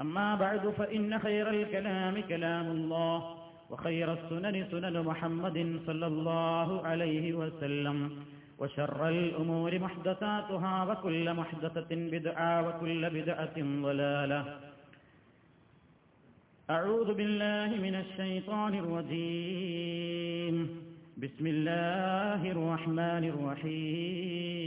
أما بعد فإن خير الكلام كلام الله وخير السنن سنن محمد صلى الله عليه وسلم وشر الأمور محدثاتها وكل محدثة بدعة وكل بدعة ضلالة. أعوذ بالله من الشيطان الرجيم. بسم الله الرحمن الرحيم.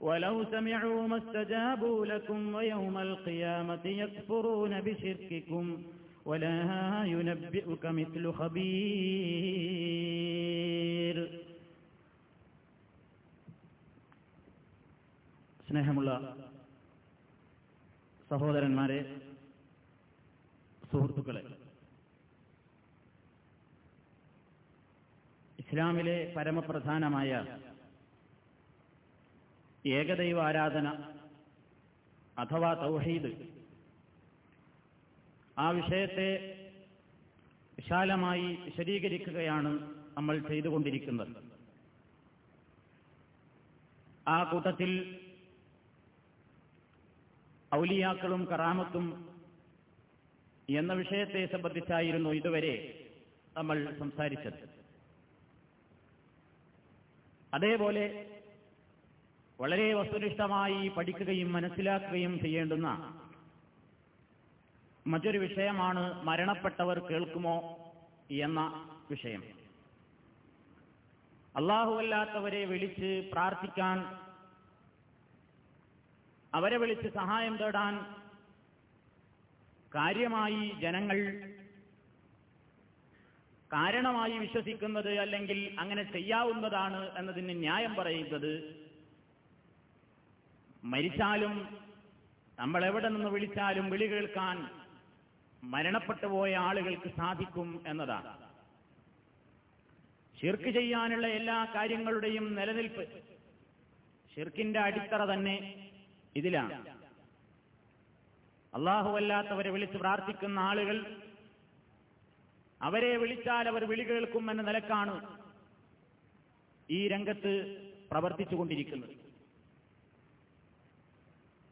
ولو سمعوا ما استجابوا لكم ويوم القيامة يكفرون بشرككم ولا ينبئك مثل خبير സ്നേഹമുള്ള സഹോദരന്മാരെ സുഹൃത്തുക്കളെ ഇസ്ലാമിലെ പരമപ്രധാനമായ ഏകദൈവ ആരാധന അഥവാ തൗഹീദ്. ആ വിഷയത്തെ വിശാലമായി വിശദീകരിക്കുകയാണ് നമ്മൾ ചെയ്തുകൊണ്ടിരിക്കുന്നത്. ആ കൂട്ടത്തിൽ ഔലിയാക്കളും കറാമത്തും എന്ന വിഷയത്തെ സംബന്ധിച്ചായിരുന്നു ഇതുവരെ നമ്മൾ സംസാരിച്ചത്. അതേപോലെ വളരെ വസ്തുനിഷ്ഠമായി പഠിക്കുകയും മനസ്സിലാക്കുകയും ചെയ്യേണ്ടുന്ന മറ്റൊരു വിഷയമാണ് മരണപ്പെട്ടവർ കേൾക്കുമോ എന്ന വിഷയം. അള്ളാഹുവല്ലാത്തവരെ വിളിച്ച് പ്രാർത്ഥിക്കാൻ അവരെ വിളിച്ച് സഹായം തേടാൻ കാര്യമായി ജനങ്ങൾ കാരണമായി വിശ്വസിക്കുന്നത് അല്ലെങ്കിൽ അങ്ങനെ ചെയ്യാവുന്നതാണ് എന്നതിന് ന്യായം പറയുന്നത് മരിച്ചാലും നമ്മൾ എവിടെ നിന്ന് വിളിച്ചാലും വിളി കേൾക്കാൻ മരണപ്പെട്ടു പോയ ആളുകൾക്ക് സാധിക്കും എന്നതാണ്. ഷിർക്ക് ചെയ്യാനുള്ള എല്ലാ കാര്യങ്ങളുടെയും നിലനിൽപ്പ് ഷിർക്കിന്റെ അടിത്തറ തന്നെ ഇതിലാണ്. അള്ളാഹുവല്ലാത്തവരെ വിളിച്ച് പ്രാർത്ഥിക്കുന്ന ആളുകൾ അവരെ വിളിച്ചാൽ അവർ വിളി കേൾക്കും എന്ന നിലക്കാണ് ഈ രംഗത്ത് പ്രവർത്തിച്ചുകൊണ്ടിരിക്കുന്നത്.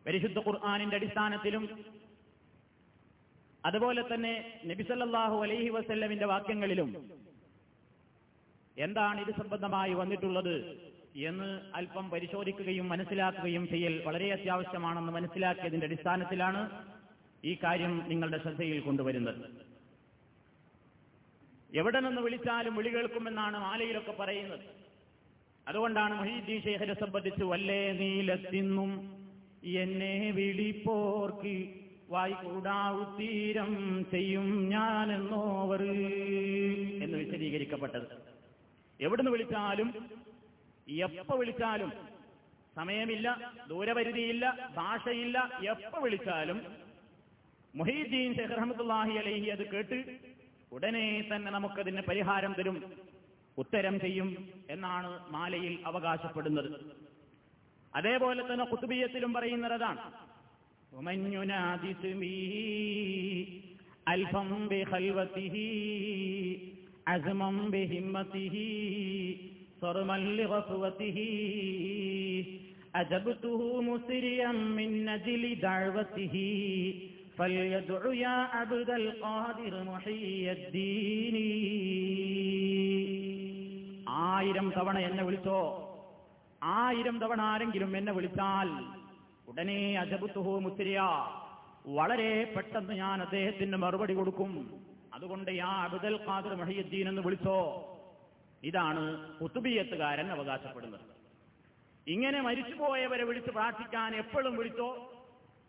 പരിശുദ്ധ ഖുർആാനിന്റെ അടിസ്ഥാനത്തിലും അതുപോലെ തന്നെ നബിസല്ലാഹു അലൈഹി വസല്ലമിന്റെ വാക്യങ്ങളിലും എന്താണ് ഇത് സംബന്ധമായി വന്നിട്ടുള്ളത് എന്ന് അല്പം പരിശോധിക്കുകയും മനസ്സിലാക്കുകയും ചെയ്യൽ വളരെ അത്യാവശ്യമാണെന്ന് മനസ്സിലാക്കിയതിന്റെ അടിസ്ഥാനത്തിലാണ് ഈ കാര്യം നിങ്ങളുടെ ശ്രദ്ധയിൽ കൊണ്ടുവരുന്നത്. എവിടെ നിന്ന് വിളിച്ചാലും വിളി കേൾക്കുമെന്നാണ് മാലയിലൊക്കെ പറയുന്നത്. അതുകൊണ്ടാണ് മൊഹീദ്ദീൻ ശേഖരെ സംബന്ധിച്ച് വല്ലേ നീലത്തിന്നും എന്നെ വിളിപ്പോർക്ക് വായിക്കൂടാവുത്തീരം ചെയ്യും ഞാനെന്നോവർ എന്ന് വിശദീകരിക്കപ്പെട്ടത്. എവിടുന്ന് വിളിച്ചാലും എപ്പ വിളിച്ചാലും സമയമില്ല ദൂരപരിധിയില്ല ഭാഷയില്ല എപ്പ വിളിച്ചാലും മൊഹീദ്ദീൻ ഷെഖ് റഹമത്തുല്ലാഹി അലഹി അത് കേട്ട് ഉടനെ തന്നെ നമുക്കതിന് പരിഹാരം തരും ഉത്തരം ചെയ്യും എന്നാണ് മാലയിൽ അവകാശപ്പെടുന്നത്. അതേപോലെ തന്നെ കുത്തുബീയത്തിലും പറയുന്നത് അതാണ് അൽഫം عزما بهمته صرما لغفوته أجبته مسريا من نجل دعوته فليدع يا عبد القادر محي الدين ആയിരം തവണ എന്നെ വിളിച്ചോ ആയിരം തവണ ആരെങ്കിലും എന്നെ വിളിച്ചാൽ ഉടനെ അജബുത്തുഹു മുത്തിരിയ. വളരെ പെട്ടെന്ന് ഞാൻ അദ്ദേഹത്തിന് മറുപടി കൊടുക്കും. അതുകൊണ്ട് യാ അബുദൽ ഖാദർ മഹിയുദ്ദീൻ എന്ന് വിളിച്ചോ. ഇതാണ് കുത്തുബിയത്തുകാരൻ അവകാശപ്പെടുന്നത്. ഇങ്ങനെ മരിച്ചുപോയവരെ വിളിച്ച് പ്രാർത്ഥിക്കാൻ എപ്പോഴും വിളിച്ചോ?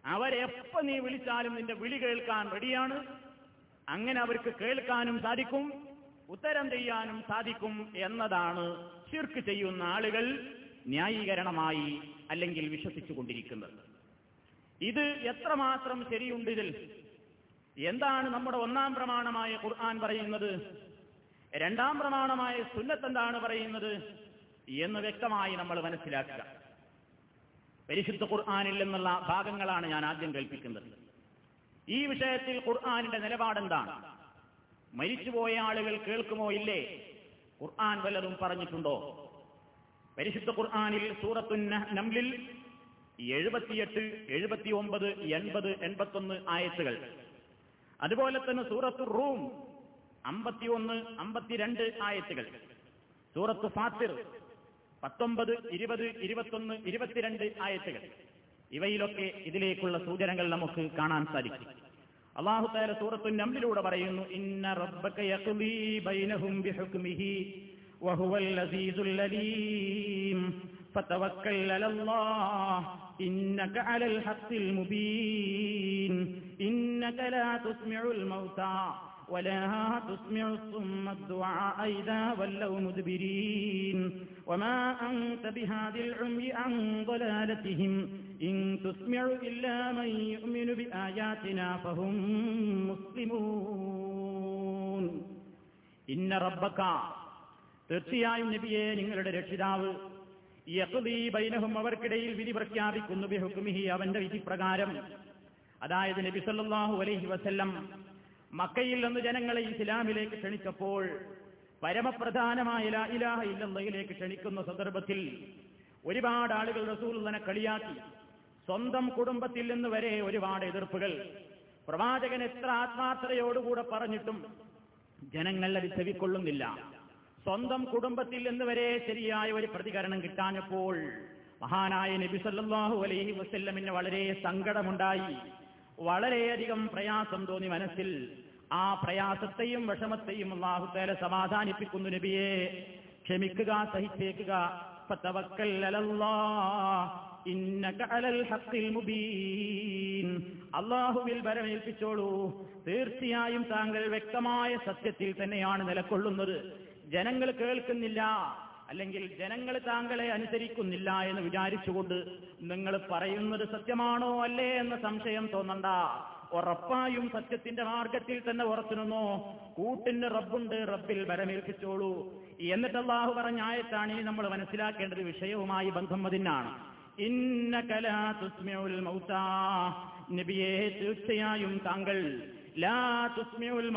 അവരെപ്പോ നീ വിളിച്ചാലും നിന്റെ വിളി കേൾക്കാൻ റെഡിയാണ്. അങ്ങനെ അവർക്ക് കേൾക്കാനും സാധിക്കും ഉത്തരം ചെയ്യാനും സാധിക്കും എന്നതാണ് ശിർക്ക് ചെയ്യുന്ന ആളുകൾ. ന്യായീകരണമായി അല്ലെങ്കിൽ വിശ്വസിച്ചു കൊണ്ടിരിക്കുന്നത് ഇത് എത്രമാത്രം ശരിയുണ്ട് ഇതിൽ? എന്താണ് നമ്മുടെ ഒന്നാം പ്രമാണമായ ഖുർആൻ പറയുന്നത്? രണ്ടാം പ്രമാണമായ സുന്നത്ത് എന്താണ് പറയുന്നത്? എന്ന് വ്യക്തമായി നമ്മൾ മനസ്സിലാക്കുക. പരിശുദ്ധ ഖുർആാനിൽ നിന്നുള്ള ഭാഗങ്ങളാണ് ഞാൻ ആദ്യം കേൾപ്പിക്കുന്നത്. ഈ വിഷയത്തിൽ ഖുർആാനിന്റെ നിലപാടെന്താണ് മരിച്ചുപോയ ആളുകൾ കേൾക്കുമോ ഇല്ലേ? ഖുർആൻ വല്ലതും പറഞ്ഞിട്ടുണ്ടോ? പരിശുദ്ധ ഖുർആാനിൽ സൂറത്തു നംലിൽ എഴുപത്തിയെട്ട് എഴുപത്തി ഒമ്പത് എൺപത് എൺപത്തൊന്ന് ആയത്തുകൾ. അതുപോലെ തന്നെ സൂറത്തു റൂം അമ്പത്തിയൊന്ന് അമ്പത്തിരണ്ട് ആയത്തുകൾ. സൂറത്ത് ഫാത്തിർ പത്തൊമ്പത് ഇരുപത് ഇരുപത്തൊന്ന് ഇരുപത്തിരണ്ട് ആയത്തുകൾ. ഇവയിലൊക്കെ ഇതിലേക്കുള്ള സൂചനകൾ നമുക്ക് കാണാൻ സാധിക്കും. അള്ളാഹു താല സൂറത്തു നമ്പിലൂടെ പറയുന്നു ഇന്ന റബ്ബക وهو اللذيذ اللليم فتوكل على الله إنك على الحق المبين. إنك لا تسمع الموتى ولا تسمع الصم الدعاء إذا ولوا مدبرين. وما أنت بهذه العمي عن ضلالتهم. إن تسمع إلا من يؤمن بآياتنا فهم مسلمون. إن ربك തീർച്ചയായും നബിയെ നിങ്ങളുടെ രക്ഷിതാവ് ബൈനഹും അവർക്കിടയിൽ വിധി പ്രഖ്യാപിക്കുന്നു ബിഹുക്കുമിഹി അവന്റെ വിധി പ്രകാരം അതായത് നബി സല്ലാഹു അലൈഹി വസല്ലം മക്കയിൽ നിന്ന് ജനങ്ങളെ ഇസ്ലാമിലേക്ക് ക്ഷണിച്ചപ്പോൾ പരമപ്രധാനമായ ഇലാഹ ഇല്ലല്ലയിലേക്ക് ക്ഷണിക്കുന്ന സന്ദർഭത്തിൽ ഒരുപാട് ആളുകൾ റസൂൽ തന്നെ കളിയാക്കി. സ്വന്തം കുടുംബത്തിൽ നിന്ന് വരെ ഒരുപാട് എതിർപ്പുകൾ. പ്രവാചകൻ എത്ര ആത്മാർത്ഥതയോടുകൂടെ പറഞ്ഞിട്ടും ജനങ്ങൾ അത് സ്വന്തം കുടുംബത്തിൽ നിന്ന് വരെ ശരിയായ ഒരു പ്രതികരണം കിട്ടാഞ്ഞപ്പോൾ മഹാനായ നബി സല്ലല്ലാഹു അലൈഹി വസ്ല്ലമിന് വളരെ സങ്കടമുണ്ടായി. വളരെയധികം പ്രയാസം തോന്നി മനസ്സിൽ. ആ പ്രയാസത്തെയും വിഷമത്തെയും അള്ളാഹുത്തേരെ സമാധാനിപ്പിക്കുന്നു നബിയെ. ക്ഷമിക്കുക സഹിച്ചേക്കുക. അള്ളാഹുവിൽ വരമേൽപ്പിച്ചോളൂ തീർച്ചയായും താങ്കൾ വ്യക്തമായ സത്യത്തിൽ തന്നെയാണ് നിലകൊള്ളുന്നത്. ജനങ്ങൾ കേൾക്കുന്നില്ല അല്ലെങ്കിൽ ജനങ്ങൾ താങ്കളെ അനുസരിക്കുന്നില്ല എന്ന് വിചാരിച്ചുകൊണ്ട് നിങ്ങൾ പറയുന്നത് സത്യമാണോ അല്ലേ എന്ന സംശയം തോന്നണ്ട. ഉറപ്പായും സത്യത്തിന്റെ മാർഗത്തിൽ തന്നെ ഉറച്ചു ഉറച്ചുനിന്നോ കൂട്ടിന് റബ്ബുണ്ട് റബ്ബിൽ വരമേൽപ്പിച്ചോളൂ. എന്നിട്ട് അള്ളാഹു പറഞ്ഞ ആയത്താണ് ഇനി നമ്മൾ മനസ്സിലാക്കേണ്ടത് വിഷയവുമായി ബന്ധം അതിനാണ്. നബിയെ തീർച്ചയായും താങ്കൾ ലാ തുസ്മിഉൽ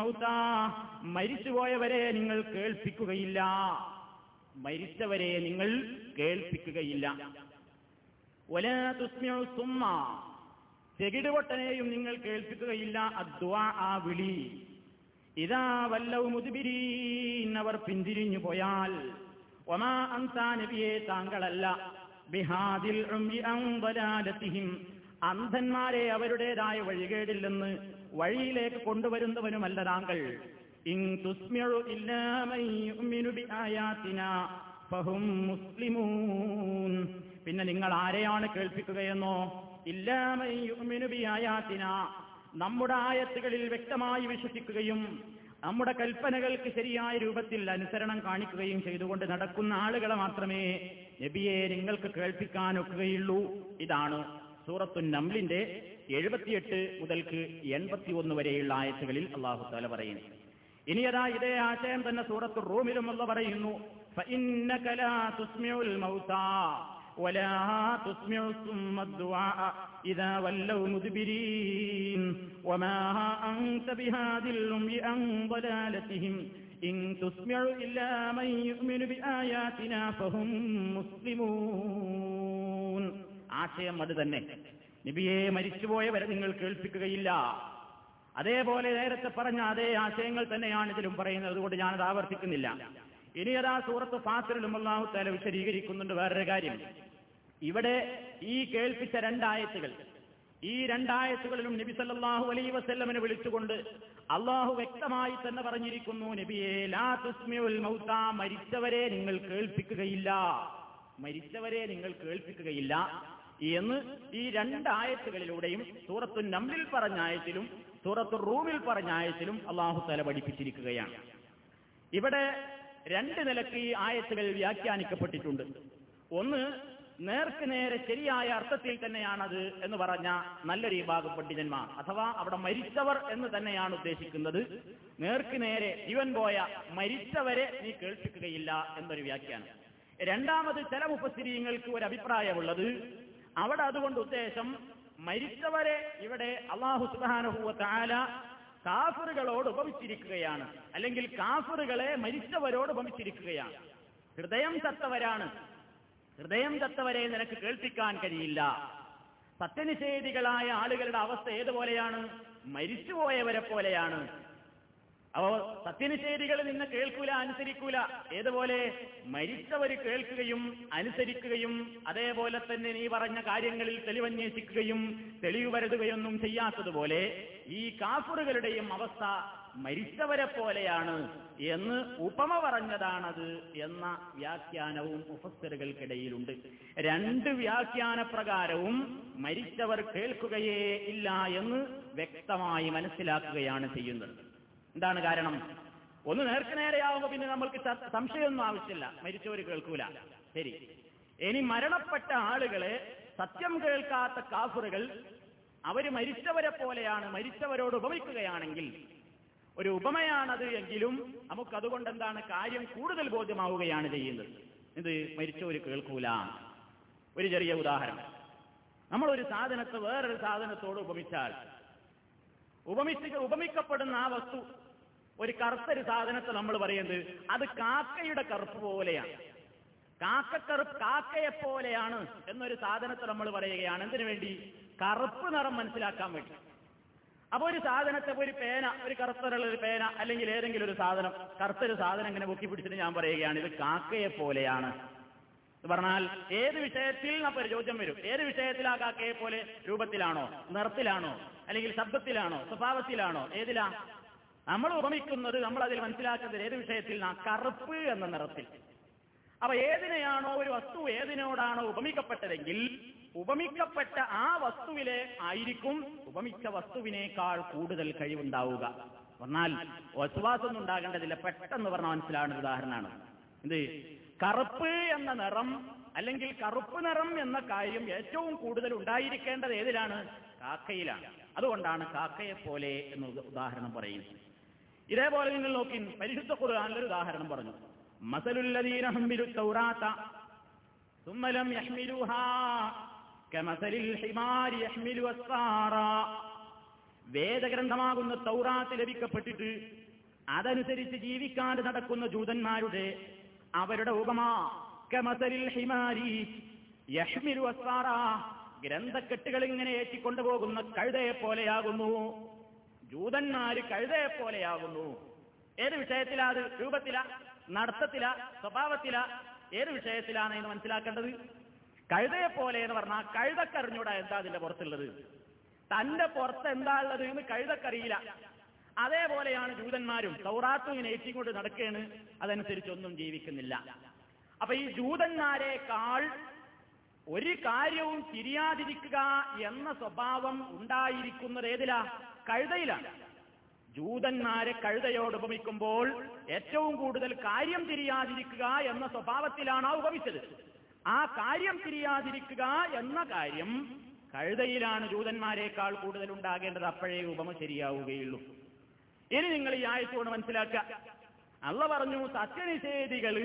മരിച്ചുപോയവരെ നിങ്ങൾ കേൾപ്പിക്കുകയില്ല. മരിച്ചവരെ നിങ്ങൾ കേൾപ്പിക്കുകയില്ല. ഒല തുസ്മിഉ സുമ്മ. ചെകിടുവട്ടനെയും നിങ്ങൾ കേൾപ്പിക്കുകയില്ല. അദ്വാ ആ വിളി. ഇതാ വല്ലവും മുതുബിരീൻ അവർ പിന്തിരിഞ്ഞു പോയാൽ ഒമാ അന്താ നബിയെ താങ്കളല്ല. ബിഹാദിൽ അന്ധന്മാരെ അവരുടേതായ വഴികേടില്ലെന്ന് വഴിയിലേക്ക് കൊണ്ടുവരുന്നവനുമല്ല താങ്കൾ. പിന്നെ നിങ്ങൾ ആരെയാണ് കേൾപ്പിക്കുകയെന്നോ? ഇല്ലാമയുമിനുബിയായാത്തിന നമ്മുടെ ആയത്തുകളിൽ വ്യക്തമായി വിശ്വസിക്കുകയും നമ്മുടെ കൽപ്പനകൾക്ക് ശരിയായ രൂപത്തിൽ അനുസരണം കാണിക്കുകയും ചെയ്തുകൊണ്ട് നടക്കുന്ന ആളുകളെ മാത്രമേ നബിയെ നിങ്ങൾക്ക് കേൾപ്പിക്കാനൊക്കുകയുള്ളൂ ഇതാണ് സൂറത്തു നംലിന്റെ എഴുപത്തിയെട്ട് മുതൽക്ക് എൺപത്തി ഒന്ന് വരെയുള്ള ആയത്തുകളിൽ അള്ളാഹു താല പറയുന്നു. ഇനി അതാ ഇതേ ആശയം തന്നെ സൂറത്ത് റൂമിലും അല്ല പറയുന്നു ആശയം അത് തന്നെ. നബിയെ മരിച്ചുപോയവരെ നിങ്ങൾ കേൾപ്പിക്കുകയില്ല. അതേപോലെ നേരത്തെ പറഞ്ഞ അതേ ആശയങ്ങൾ തന്നെയാണ് ഇതിലും പറയുന്നത്. അതുകൊണ്ട് ഞാനത് ആവർത്തിക്കുന്നില്ല. ഇനി അതാ സൂറത്ത് ഫാസിലും അള്ളാഹു വിശദീകരിക്കുന്നുണ്ട് വേറൊരു കാര്യം. ഇവിടെ ഈ കേൾപ്പിച്ച രണ്ടായത്തുകൾ ഈ രണ്ടായത്തുകളിലും നബി സല്ലാഹു അലൈ വസ്ല്ലമിനെ വിളിച്ചുകൊണ്ട് അള്ളാഹു വ്യക്തമായി തന്നെ പറഞ്ഞിരിക്കുന്നു നബിയെ ലാ മരിച്ചവരെ നിങ്ങൾ കേൾപ്പിക്കുകയില്ല. മരിച്ചവരെ നിങ്ങൾ കേൾപ്പിക്കുകയില്ല. എന്ന് ഈ രണ്ടായത്തുകളിലൂടെയും സൂറത്തു നമ്പിൽ പറഞ്ഞ ആയത്തിലും സൂറത്തു റൂമിൽ പറഞ്ഞ ആയത്തിലും അള്ളാഹു തല പഠിപ്പിച്ചിരിക്കുകയാണ്. ഇവിടെ രണ്ട് നിലയ്ക്ക് ഈ ആയത്തുകൾ വ്യാഖ്യാനിക്കപ്പെട്ടിട്ടുണ്ട്. ഒന്ന് നേർക്ക് നേരെ ശരിയായ അർത്ഥത്തിൽ തന്നെയാണത് എന്ന് പറഞ്ഞ നല്ലൊരു വിഭാഗം പണ്ഡിതന്മാർ അഥവാ അവിടെ മരിച്ചവർ എന്ന് തന്നെയാണ് ഉദ്ദേശിക്കുന്നത്. നേർക്ക് നേരെ ജീവൻ പോയ മരിച്ചവരെ നീ കേൾപ്പിക്കുകയില്ല എന്നൊരു വ്യാഖ്യാനം. രണ്ടാമത് ചില മുപ്പസ്ഥിരീങ്ങൾക്ക് ഒരു അഭിപ്രായമുള്ളത് അവിടെ അതുകൊണ്ട് ഉദ്ദേശം മരിച്ചവരെ ഇവിടെ അള്ളാഹു സുബാനുഭൂവ താല കാഫറുകളോട് ഉപമിച്ചിരിക്കുകയാണ്. അല്ലെങ്കിൽ കാഫറുകളെ മരിച്ചവരോട് ഉപമിച്ചിരിക്കുകയാണ്. ഹൃദയം ചത്തവരാണ് ഹൃദയം ചത്തവരെ നിനക്ക് കേൾപ്പിക്കാൻ കഴിയില്ല. സത്യനിഷേധികളായ ആളുകളുടെ അവസ്ഥ ഏതുപോലെയാണ്? മരിച്ചുപോയവരെ പോലെയാണ്. അവ സത്യനിഷേധികൾ നിന്നെ കേൾക്കൂല അനുസരിക്കൂല. ഏതുപോലെ മരിച്ചവർ കേൾക്കുകയും അനുസരിക്കുകയും അതേപോലെ തന്നെ നീ പറഞ്ഞ കാര്യങ്ങളിൽ തെളിവന്വേഷിക്കുകയും തെളിവ് വരുതുകയൊന്നും ചെയ്യാത്തതുപോലെ ഈ കാഫറുകളുടെയും അവസ്ഥ മരിച്ചവരെ പോലെയാണ് എന്ന് ഉപമ പറഞ്ഞതാണത് എന്ന വ്യാഖ്യാനവും മുഫസ്സറുകൾക്കിടയിലുണ്ട്. രണ്ട് വ്യാഖ്യാന പ്രകാരവും മരിച്ചവർ കേൾക്കുകയേ ഇല്ല എന്ന് വ്യക്തമായി മനസ്സിലാക്കുകയാണ് ചെയ്യുന്നത്. എന്താണ് കാരണം? ഒന്ന് നേർക്ക് നേരെയാവുമ്പോ പിന്നെ നമ്മൾക്ക് സംശയമൊന്നും ആവശ്യമില്ല. മരിച്ചവര് കേൾക്കൂല. ശരി. ഇനി മരണപ്പെട്ട ആളുകളെ സത്യം കേൾക്കാത്ത കാഫറുകൾ അവർ മരിച്ചവരെ പോലെയാണ് മരിച്ചവരോട് ഉപമിക്കുകയാണെങ്കിൽ ഒരു ഉപമയാണത് എങ്കിലും നമുക്കതുകൊണ്ട് എന്താണ് കാര്യം കൂടുതൽ ബോധ്യമാവുകയാണ് ചെയ്യുന്നത്. ഇത് മരിച്ചവര് കേൾക്കൂല. ഒരു ചെറിയ ഉദാഹരണം. നമ്മൾ ഒരു സാധനത്തെ വേറൊരു സാധനത്തോട് ഉപമിച്ചാൽ ഉപമിച്ച് ഉപമിക്കപ്പെടുന്ന ആ വസ്തു ഒരു കറുത്തൊരു സാധനത്തെ നമ്മൾ പറയുന്നത് അത് കാക്കയുടെ കറുപ്പ് പോലെയാണ്. കാക്കക്കറുപ്പ് കാക്കയെ പോലെയാണ് എന്നൊരു സാധനത്തെ നമ്മൾ പറയുകയാണ്. എന്തിനു വേണ്ടി? കറുപ്പ് നിറം മനസ്സിലാക്കാൻ വേണ്ടി. അപ്പൊ ഒരു സാധനത്തെ ഒരു പേന ഒരു കറുത്തറുള്ള ഒരു പേന അല്ലെങ്കിൽ ഏതെങ്കിലും ഒരു സാധനം കറുത്തൊരു സാധനം ഇങ്ങനെ പൊക്കി പിടിച്ചിട്ട് ഞാൻ പറയുകയാണ് ഇത് കാക്കയെ പോലെയാണ്. എന്ന് പറഞ്ഞാൽ ഏത് വിഷയത്തിൽ ഒരു ചോദ്യം വരും. ഏത് വിഷയത്തിൽ ആ കാക്കയെ പോലെ രൂപത്തിലാണോ? നിറത്തിലാണോ? അല്ലെങ്കിൽ ശബ്ദത്തിലാണോ? സ്വഭാവത്തിലാണോ? ഏതിലാ? നമ്മൾ ഉപമിക്കുന്നത് നമ്മൾ അതിൽ മനസ്സിലാക്കുന്നത് ഏത് വിഷയത്തിൽ കറുപ്പ് എന്ന നിറത്തിൽ. അപ്പൊ ഏതിനെയാണോ ഒരു വസ്തു ഏതിനോടാണോ ഉപമിക്കപ്പെട്ടതെങ്കിൽ ഉപമിക്കപ്പെട്ട ആ വസ്തുവിലെ ആയിരിക്കും ഉപമിച്ച വസ്തുവിനേക്കാൾ കൂടുതൽ കഴിവുണ്ടാവുക. എന്നാൽ വസുവാസൊന്നും ഉണ്ടാകേണ്ടതില്ല. പെട്ടെന്ന് പറഞ്ഞാൽ മനസ്സിലാവുന്ന ഉദാഹരണമാണ്. എന്ത്? കറുപ്പ് എന്ന നിറം അല്ലെങ്കിൽ കറുപ്പ് നിറം എന്ന കാര്യം ഏറ്റവും കൂടുതൽ ഉണ്ടായിരിക്കേണ്ടത് ഏതിലാണ്? കാക്കയിലാണ്. അതുകൊണ്ടാണ് കാക്കയെ പോലെ എന്ന് ഉദാഹരണം പറയുന്നത്. ഇതേപോലെ നിങ്ങൾ നോക്കി പരിശുദ്ധ ഖുർആാനിൽ ഒരു ഉദാഹരണം പറഞ്ഞു. യഹ്മിലുഹാ വേദഗ്രന്ഥമാകുന്ന തൗറാത്ത് ലഭിക്കപ്പെട്ടിട്ട് അതനുസരിച്ച് ജീവിക്കാൻ നടക്കുന്ന ജൂതന്മാരുടെ അവരുടെ ഉപമാരിൽ ഹിമാരി യഹ്മിലു അസ്സാറ. ഗ്രന്ഥക്കെട്ടുകൾ ഇങ്ങനെ ഏറ്റിക്കൊണ്ടുപോകുന്ന കഴുതയെ പോലെയാകുന്നു. ജൂതന്മാര് കഴുതയെ പോലെയാകുന്നു ഏത് വിഷയത്തിലാ അത്? രൂപത്തിലാ? നടത്തത്തില? സ്വഭാവത്തില? ഏത് വിഷയത്തിലാണ് എന്ന് മനസ്സിലാക്കേണ്ടത്? കഴുതയെ പോലെ എന്ന് പറഞ്ഞാൽ കഴുതക്കറിഞ്ഞൂടാ എന്താ അതിന്റെ പുറത്തുള്ളത്? തന്റെ പുറത്ത് എന്താ ഉള്ളത് എന്ന് കഴുതക്കറിയില്ല. അതേപോലെയാണ് ജൂതന്മാരും. സൗറാത്തുവിനെ ഏറ്റിക്കൊണ്ട് നടക്കുകയാണ് അതനുസരിച്ചൊന്നും ജീവിക്കുന്നില്ല. അപ്പൊ ഈ ജൂതന്മാരെക്കാൾ ഒരു കാര്യവും തിരിയാതിരിക്കുക എന്ന സ്വഭാവം ഉണ്ടായിരിക്കുന്നത് ഏതിലാ? കഴുതയിലാണ്. ജൂതന്മാരെ കഴുതയോട് ഉപമിക്കുമ്പോൾ ഏറ്റവും കൂടുതൽ കാര്യം തിരിയാതിരിക്കുക എന്ന സ്വഭാവത്തിലാണ് ആ ഉപമിച്ചത്. ആ കാര്യം തിരിയാതിരിക്കുക എന്ന കാര്യം കഴുതയിലാണ് ജൂതന്മാരെക്കാൾ കൂടുതൽ ഉണ്ടാകേണ്ടത്. അപ്പോഴേ ഉപമ ശരിയാവുകയുള്ളൂ. ഇനി നിങ്ങൾ ഈ ആയത്തോട് മനസ്സിലാക്കുക. അള്ള പറഞ്ഞു സത്യനിഷേധികൾ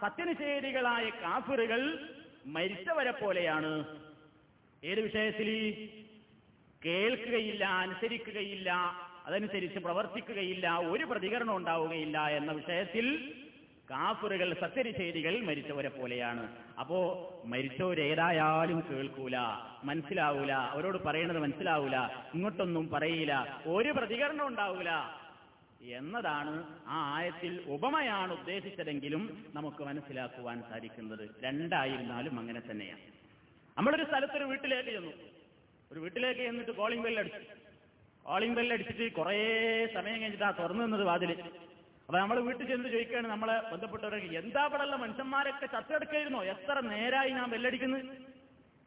സത്യനിഷേധികളായ കാഫിറുകൾ മരിച്ചവരെ പോലെയാണ്. ഏത് വിഷയത്തിൽ? കേൾക്കുകയില്ല അനുസരിക്കുകയില്ല അതനുസരിച്ച് പ്രവർത്തിക്കുകയില്ല ഒരു പ്രതികരണം ഉണ്ടാവുകയില്ല എന്ന വിഷയത്തിൽ കാഫറുകൾ സത്യനിഷേധികൾ മരിച്ചവരെ പോലെയാണ്. അപ്പോ മരിച്ചവരേതായാലും കേൾക്കൂല മനസ്സിലാവൂല അവരോട് പറയുന്നത് മനസ്സിലാവൂല ഇങ്ങോട്ടൊന്നും പറയില്ല ഒരു പ്രതികരണം ഉണ്ടാവൂല എന്നതാണ് ആ ആയത്തിൽ ഉപമയാണ് ഉദ്ദേശിച്ചതെങ്കിലും നമുക്ക് മനസ്സിലാക്കുവാൻ സാധിക്കുന്നത്. രണ്ടായിരുന്നാലും അങ്ങനെ തന്നെയാണ്. നമ്മളൊരു സ്ഥലത്തൊരു വീട്ടിലേക്ക് ചെന്നു. ഒരു വീട്ടിലേക്ക് എന്നിട്ട് കോളിംഗ് ബെല്ലടിച്ചു കോളിംഗ് ബെല്ലടിച്ചിട്ട് കുറേ സമയം കഴിഞ്ഞിട്ട് ആ തുറന്നു നിന്നത് വാതിൽ. അപ്പൊ നമ്മൾ വീട്ടിൽ ചെന്ന് ചോദിക്കുകയാണ് നമ്മളെ ബന്ധപ്പെട്ടവരൊക്കെ എന്താ ഇവിടെയുള്ള മനുഷ്യന്മാരൊക്കെ ചത്തെടുക്കായിരുന്നോ എത്ര നേരായി ഞാൻ ബെല്ലടിക്കുന്നത്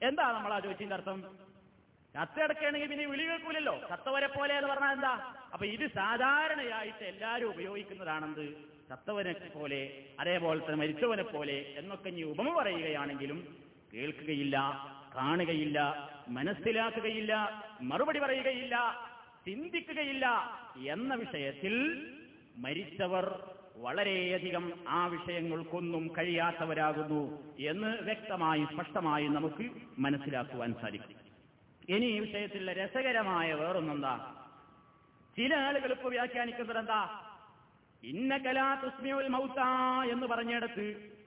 എന്താ നമ്മൾ ആ ചോദിച്ചതിന്റെ അർത്ഥം? ചത്തെടുക്കുകയാണെങ്കിൽ പിന്നെ വിളി കേൾക്കൂലല്ലോ. ചത്തവരെ പോലെ എന്ന് പറഞ്ഞാൽ എന്താ? അപ്പൊ ഇത് സാധാരണയായിട്ട് എല്ലാവരും ഉപയോഗിക്കുന്നതാണെന്ത്? ചത്തവനെ പോലെ അതേപോലെ തന്നെ മരിച്ചവനെ പോലെ എന്നൊക്കെ ഇനി ഉപമ പറയുകയാണെങ്കിലും കേൾക്കുകയില്ല. കാണുകയില്ല മനസ്സിലാക്കുകയില്ല മറുപടി പറയുകയില്ല ചിന്തിക്കുകയില്ല എന്ന വിഷയത്തിൽ മരിച്ചവർ വളരെയധികം ആ വിഷയങ്ങൾക്കൊന്നും കഴിയാത്തവരാകുന്നു എന്ന് വ്യക്തമായി സ്പഷ്ടമായി നമുക്ക് മനസ്സിലാക്കുവാൻ സാധിക്കും. ഇനി ഈ വിഷയത്തിൽ രസകരമായ വേറൊന്നെന്താ? ചില ആളുകൾ ഇപ്പൊ വ്യാഖ്യാനിക്കുന്നത് എന്താ ഇന്ന കലാ തുസ്മിയുൽ മൗത്ത എന്ന് പറഞ്ഞിടത്ത്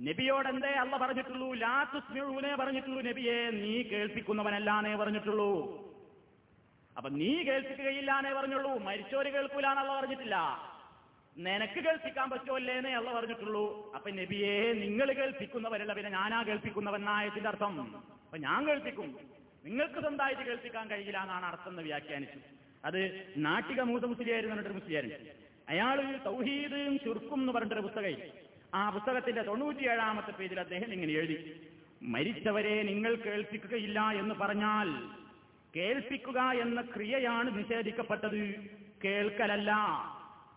നബിയോട് എന്തേ അല്ല പറഞ്ഞിട്ടുള്ളൂ? ലാ തുസ്മിഴൂനെ പറഞ്ഞിട്ടുള്ളൂ നബിയെ. നീ കേൾപ്പിക്കുന്നവനല്ലാന്നേ പറഞ്ഞിട്ടുള്ളൂ. അപ്പൊ നീ കേൾപ്പിക്കുകയില്ലാന്നേ പറഞ്ഞുള്ളൂ. മരിച്ചോര് കേൾക്കൂലെന്നല്ല പറഞ്ഞിട്ടില്ല. നിനക്ക് കേൾപ്പിക്കാൻ പറ്റുമല്ലേന്നേ അല്ല പറഞ്ഞിട്ടുള്ളൂ. അപ്പൊ നബിയെ നിങ്ങൾ കേൾപ്പിക്കുന്നവരല്ല. പിന്നെ ഞാനാ കേൾപ്പിക്കുന്നവനായതിന്റെ അർത്ഥം? അപ്പൊ ഞാൻ കേൾപ്പിക്കും. നിങ്ങൾക്ക് സ്വന്തമായിട്ട് കേൾപ്പിക്കാൻ കഴിയില്ല എന്നാണ് അർത്ഥം എന്ന് വ്യാഖ്യാനിച്ചു. അത് നാട്ടിക മൂത്ത മുസ്ലിയായിരുന്നു മുസ്ലിയായിരുന്നു അയാൾ തൗഹീദും ചുരുക്കും എന്ന് പറഞ്ഞിട്ടൊരു പുസ്തകം ആ പുസ്തകത്തിന്റെ തൊണ്ണൂറ്റിയേഴാമത്തെ പേജിൽ അദ്ദേഹം ഇങ്ങനെ എഴുതി മരിച്ചവരെ നിങ്ങൾ കേൾപ്പിക്കുകയില്ല എന്ന് പറഞ്ഞാൽ കേൾപ്പിക്കുക എന്ന ക്രിയയാണ് നിഷേധിക്കപ്പെട്ടത്. കേൾക്കലല്ല.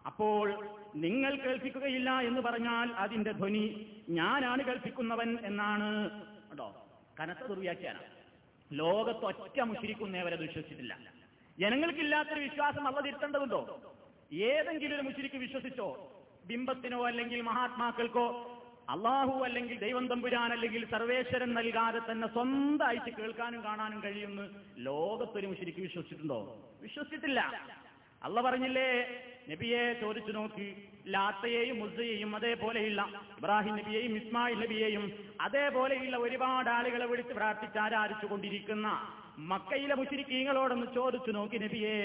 അപ്പോൾ നിങ്ങൾ കേൾപ്പിക്കുകയില്ല എന്ന് പറഞ്ഞാൽ അതിന്റെ ധ്വനി ഞാനാണ് കേൾപ്പിക്കുന്നവൻ എന്നാണ്. കേട്ടോ കനത്ത ദുർവ്യാഖ്യാനം. ലോകത്ത് ഒറ്റ മുഷിരിക്കുന്നവരെ വിശ്വസിച്ചിട്ടില്ല. ജനങ്ങൾക്കില്ലാത്തൊരു വിശ്വാസം അവതിരുത്തേണ്ടതുണ്ടോ തിരുത്തേണ്ടതുണ്ടോ ഏതെങ്കിലും ഒരു മുഷിരിക്ക് വിശ്വസിച്ചോ? ബിംബത്തിനോ അല്ലെങ്കിൽ മഹാത്മാക്കൾക്കോ അള്ളാഹു അല്ലെങ്കിൽ ദൈവം തമ്പുരാൻ അല്ലെങ്കിൽ സർവേശ്വരൻ നൽകാതെ തന്നെ സ്വന്തമായിട്ട് കേൾക്കാനും കാണാനും കഴിയുമെന്ന് ലോകത്തൊരു മുഷിരിക്ക് വിശ്വസിച്ചിട്ടുണ്ടോ? വിശ്വസിച്ചിട്ടില്ല. അല്ല പറഞ്ഞില്ലേ നബിയെ ചോദിച്ചു നോക്കി ലാത്തയെയും മുസയെയും അതേപോലെയുള്ള ഇബ്രാഹിം നബിയെയും ഇസ്മായിൽ നബിയെയും അതേപോലെയുള്ള ഒരുപാട് ആളുകളെ വിളിച്ച് പ്രാർത്ഥിച്ച് ആരാധിച്ചു കൊണ്ടിരിക്കുന്ന മക്കയിലെ മുഷിരിക്കീങ്ങളോടൊന്ന് ചോദിച്ചു നോക്കി നബിയേ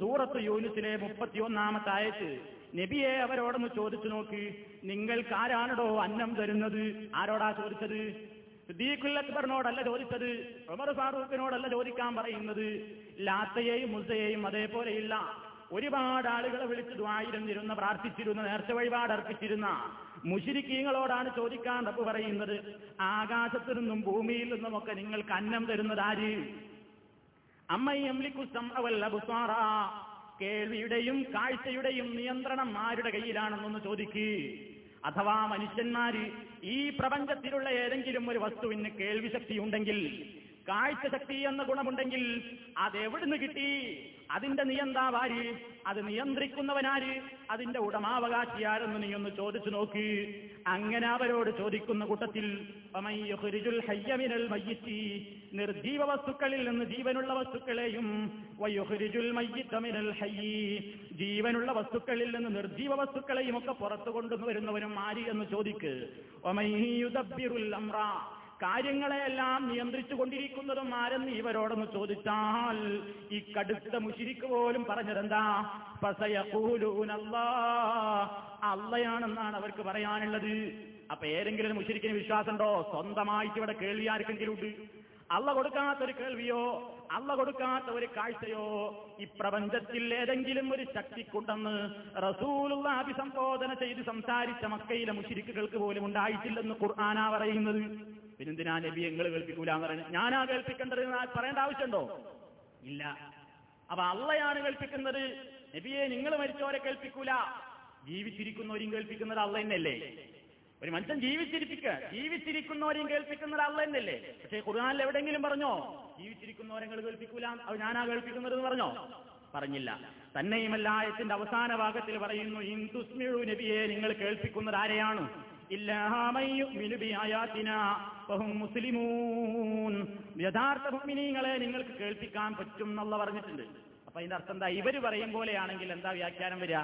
സൂറത്ത് യൂനിസിലെ മുപ്പത്തിയൊന്നാമത്തായിട്ട് നബിയെ അവരോടൊന്ന് ചോദിച്ചു നോക്ക്. നിങ്ങൾക്ക് ആരാണോ അന്നം തരുന്നത്? ആരോടാ ചോദിച്ചത്? സിദ്ദീഖുല്ലക്ബറിനോടല്ല ചോദിച്ചത്. ഉമർ ഫാറൂഖിനോടല്ല ചോദിക്കാൻ പറയുന്നത്. ലാത്തയെയും മുസയെയും അതേപോലെയില്ല. ഒരുപാട് ആളുകളെ വിളിച്ച് ദ്വായിരുന്നിരുന്ന പ്രാർത്ഥിച്ചിരുന്ന നേർച്ച വഴിപാട് അർപ്പിച്ചിരുന്ന മുഷിരിക്കീങ്ങളോടാണ് ചോദിക്കാൻ റബ്ബ് പറയുന്നത്. ആകാശത്തു നിന്നും ഭൂമിയിൽ നിന്നുമൊക്കെ നിങ്ങൾക്ക് അന്നം തരുന്നത് ആര്? അമ്മയംലിക്കുസംറ കേൾവിയുടെയും കാഴ്ചയുടെയും നിയന്ത്രണം ആരുടെ കയ്യിലാണെന്നൊന്ന് ചോദിക്ക്. അഥവാ മനുഷ്യന്മാര് ഈ പ്രപഞ്ചത്തിലുള്ള ഏതെങ്കിലും ഒരു വസ്തുവിന് കേൾവി ശക്തി ഉണ്ടെങ്കിൽ കാഴ്ച ശക്തി എന്ന ഗുണമുണ്ടെങ്കിൽ അതെവിടുന്ന് കിട്ടി? അതിന്റെ നിയന്താവാര് അത് നിയന്ത്രിക്കുന്നവനാര്? അതിന്റെ ഉടമാവകാശിയാരെന്ന് നീ ഒന്ന് ചോദിച്ചു നോക്ക്. അങ്ങനെ അവരോട് ചോദിക്കുന്ന കൂട്ടത്തിൽ നിർജീവ വസ്തുക്കളിൽ നിന്ന് ജീവനുള്ള വസ്തുക്കളെയും ജീവനുള്ള വസ്തുക്കളിൽ നിന്ന് നിർജീവ വസ്തുക്കളെയും ഒക്കെ പുറത്തു കൊണ്ടുവരുന്നവനും ആര് എന്ന് ചോദിക്ക്. അംറ. കാര്യങ്ങളെല്ലാം നിയന്ത്രിച്ചു കൊണ്ടിരിക്കുന്നതും ആരെന്ന് ഇവരോടൊന്ന് ചോദിച്ചാൽ ഈ കടുത്ത മുഷിരിക്ക് പോലും പറഞ്ഞതെന്താ? അള്ളയാണെന്നാണ് അവർക്ക് പറയാനുള്ളത്. അപ്പൊ ഏതെങ്കിലും ഒരു മുഷിരിക്കിന് വിശ്വാസമുണ്ടോ? സ്വന്തമായിട്ട് ഇവിടെ കേൾവി ആർക്കെങ്കിലും ഉണ്ട്? അള്ള കൊടുക്കാത്തൊരു കേൾവിയോ? അള്ള കൊടുക്കാത്ത ഒരു കാഴ്ചയോ? ഈ പ്രപഞ്ചത്തിൽ ഏതെങ്കിലും ഒരു ശക്തിക്കുണ്ടെന്ന് റസൂലുള്ള അഭിസംബോധന ചെയ്ത് സംസാരിച്ച മക്കയിലെ മുഷിരിക്കുകൾക്ക് പോലും ഉണ്ടായിട്ടില്ലെന്ന് ഖുർആാനാ പറയുന്നത്. പിന്നെന്തിനാ നബി നിങ്ങൾ കേൾപ്പിക്കൂലെന്ന് പറയുന്നത് ഞാനാ കേൾപ്പിക്കേണ്ടത് എന്ന് പറയേണ്ട ആവശ്യമുണ്ടോ? ഇല്ല. അപ്പൊ അള്ളയാണ് കേൾപ്പിക്കുന്നത്. നബിയെ നിങ്ങൾ മരിച്ചവരെ കേൾപ്പിക്കൂല. ജീവിച്ചിരിക്കുന്നവരെയും കേൾപ്പിക്കുന്നത് അള്ള തന്നെയല്ലേ? ഒരു മനുഷ്യൻ ജീവിച്ചിരിപ്പിക്കുക ജീവിച്ചിരിക്കുന്നവരെയും കേൾപ്പിക്കുന്നത് അള്ള തന്നെയല്ലേ? പക്ഷേ ഖുർആാനിൽ എവിടെയെങ്കിലും പറഞ്ഞോ? ജീവിച്ചിരിക്കുന്നവരെ കേൾപ്പിക്കൂല. അത് ഞാനാ കേൾപ്പിക്കുന്നത് എന്ന് പറഞ്ഞോ? പറഞ്ഞില്ല. തന്നെയുമല്ല ആയത്തിന്റെ അവസാന ഭാഗത്തിൽ പറയുന്നു ഇന്തുസ്മിഴു നബിയെ നിങ്ങൾ കേൾപ്പിക്കുന്നത് ആരെയാണ്? യഥാർത്ഥ ഭൂമിനീങ്ങളെ നിങ്ങൾക്ക് കേൾപ്പിക്കാൻ പറ്റും എന്നുള്ള പറഞ്ഞിട്ടുണ്ട്. അപ്പൊ അതിന്റെ അർത്ഥം എന്താ? ഇവർ പറയും പോലെയാണെങ്കിൽ എന്താ വ്യാഖ്യാനം വരിക?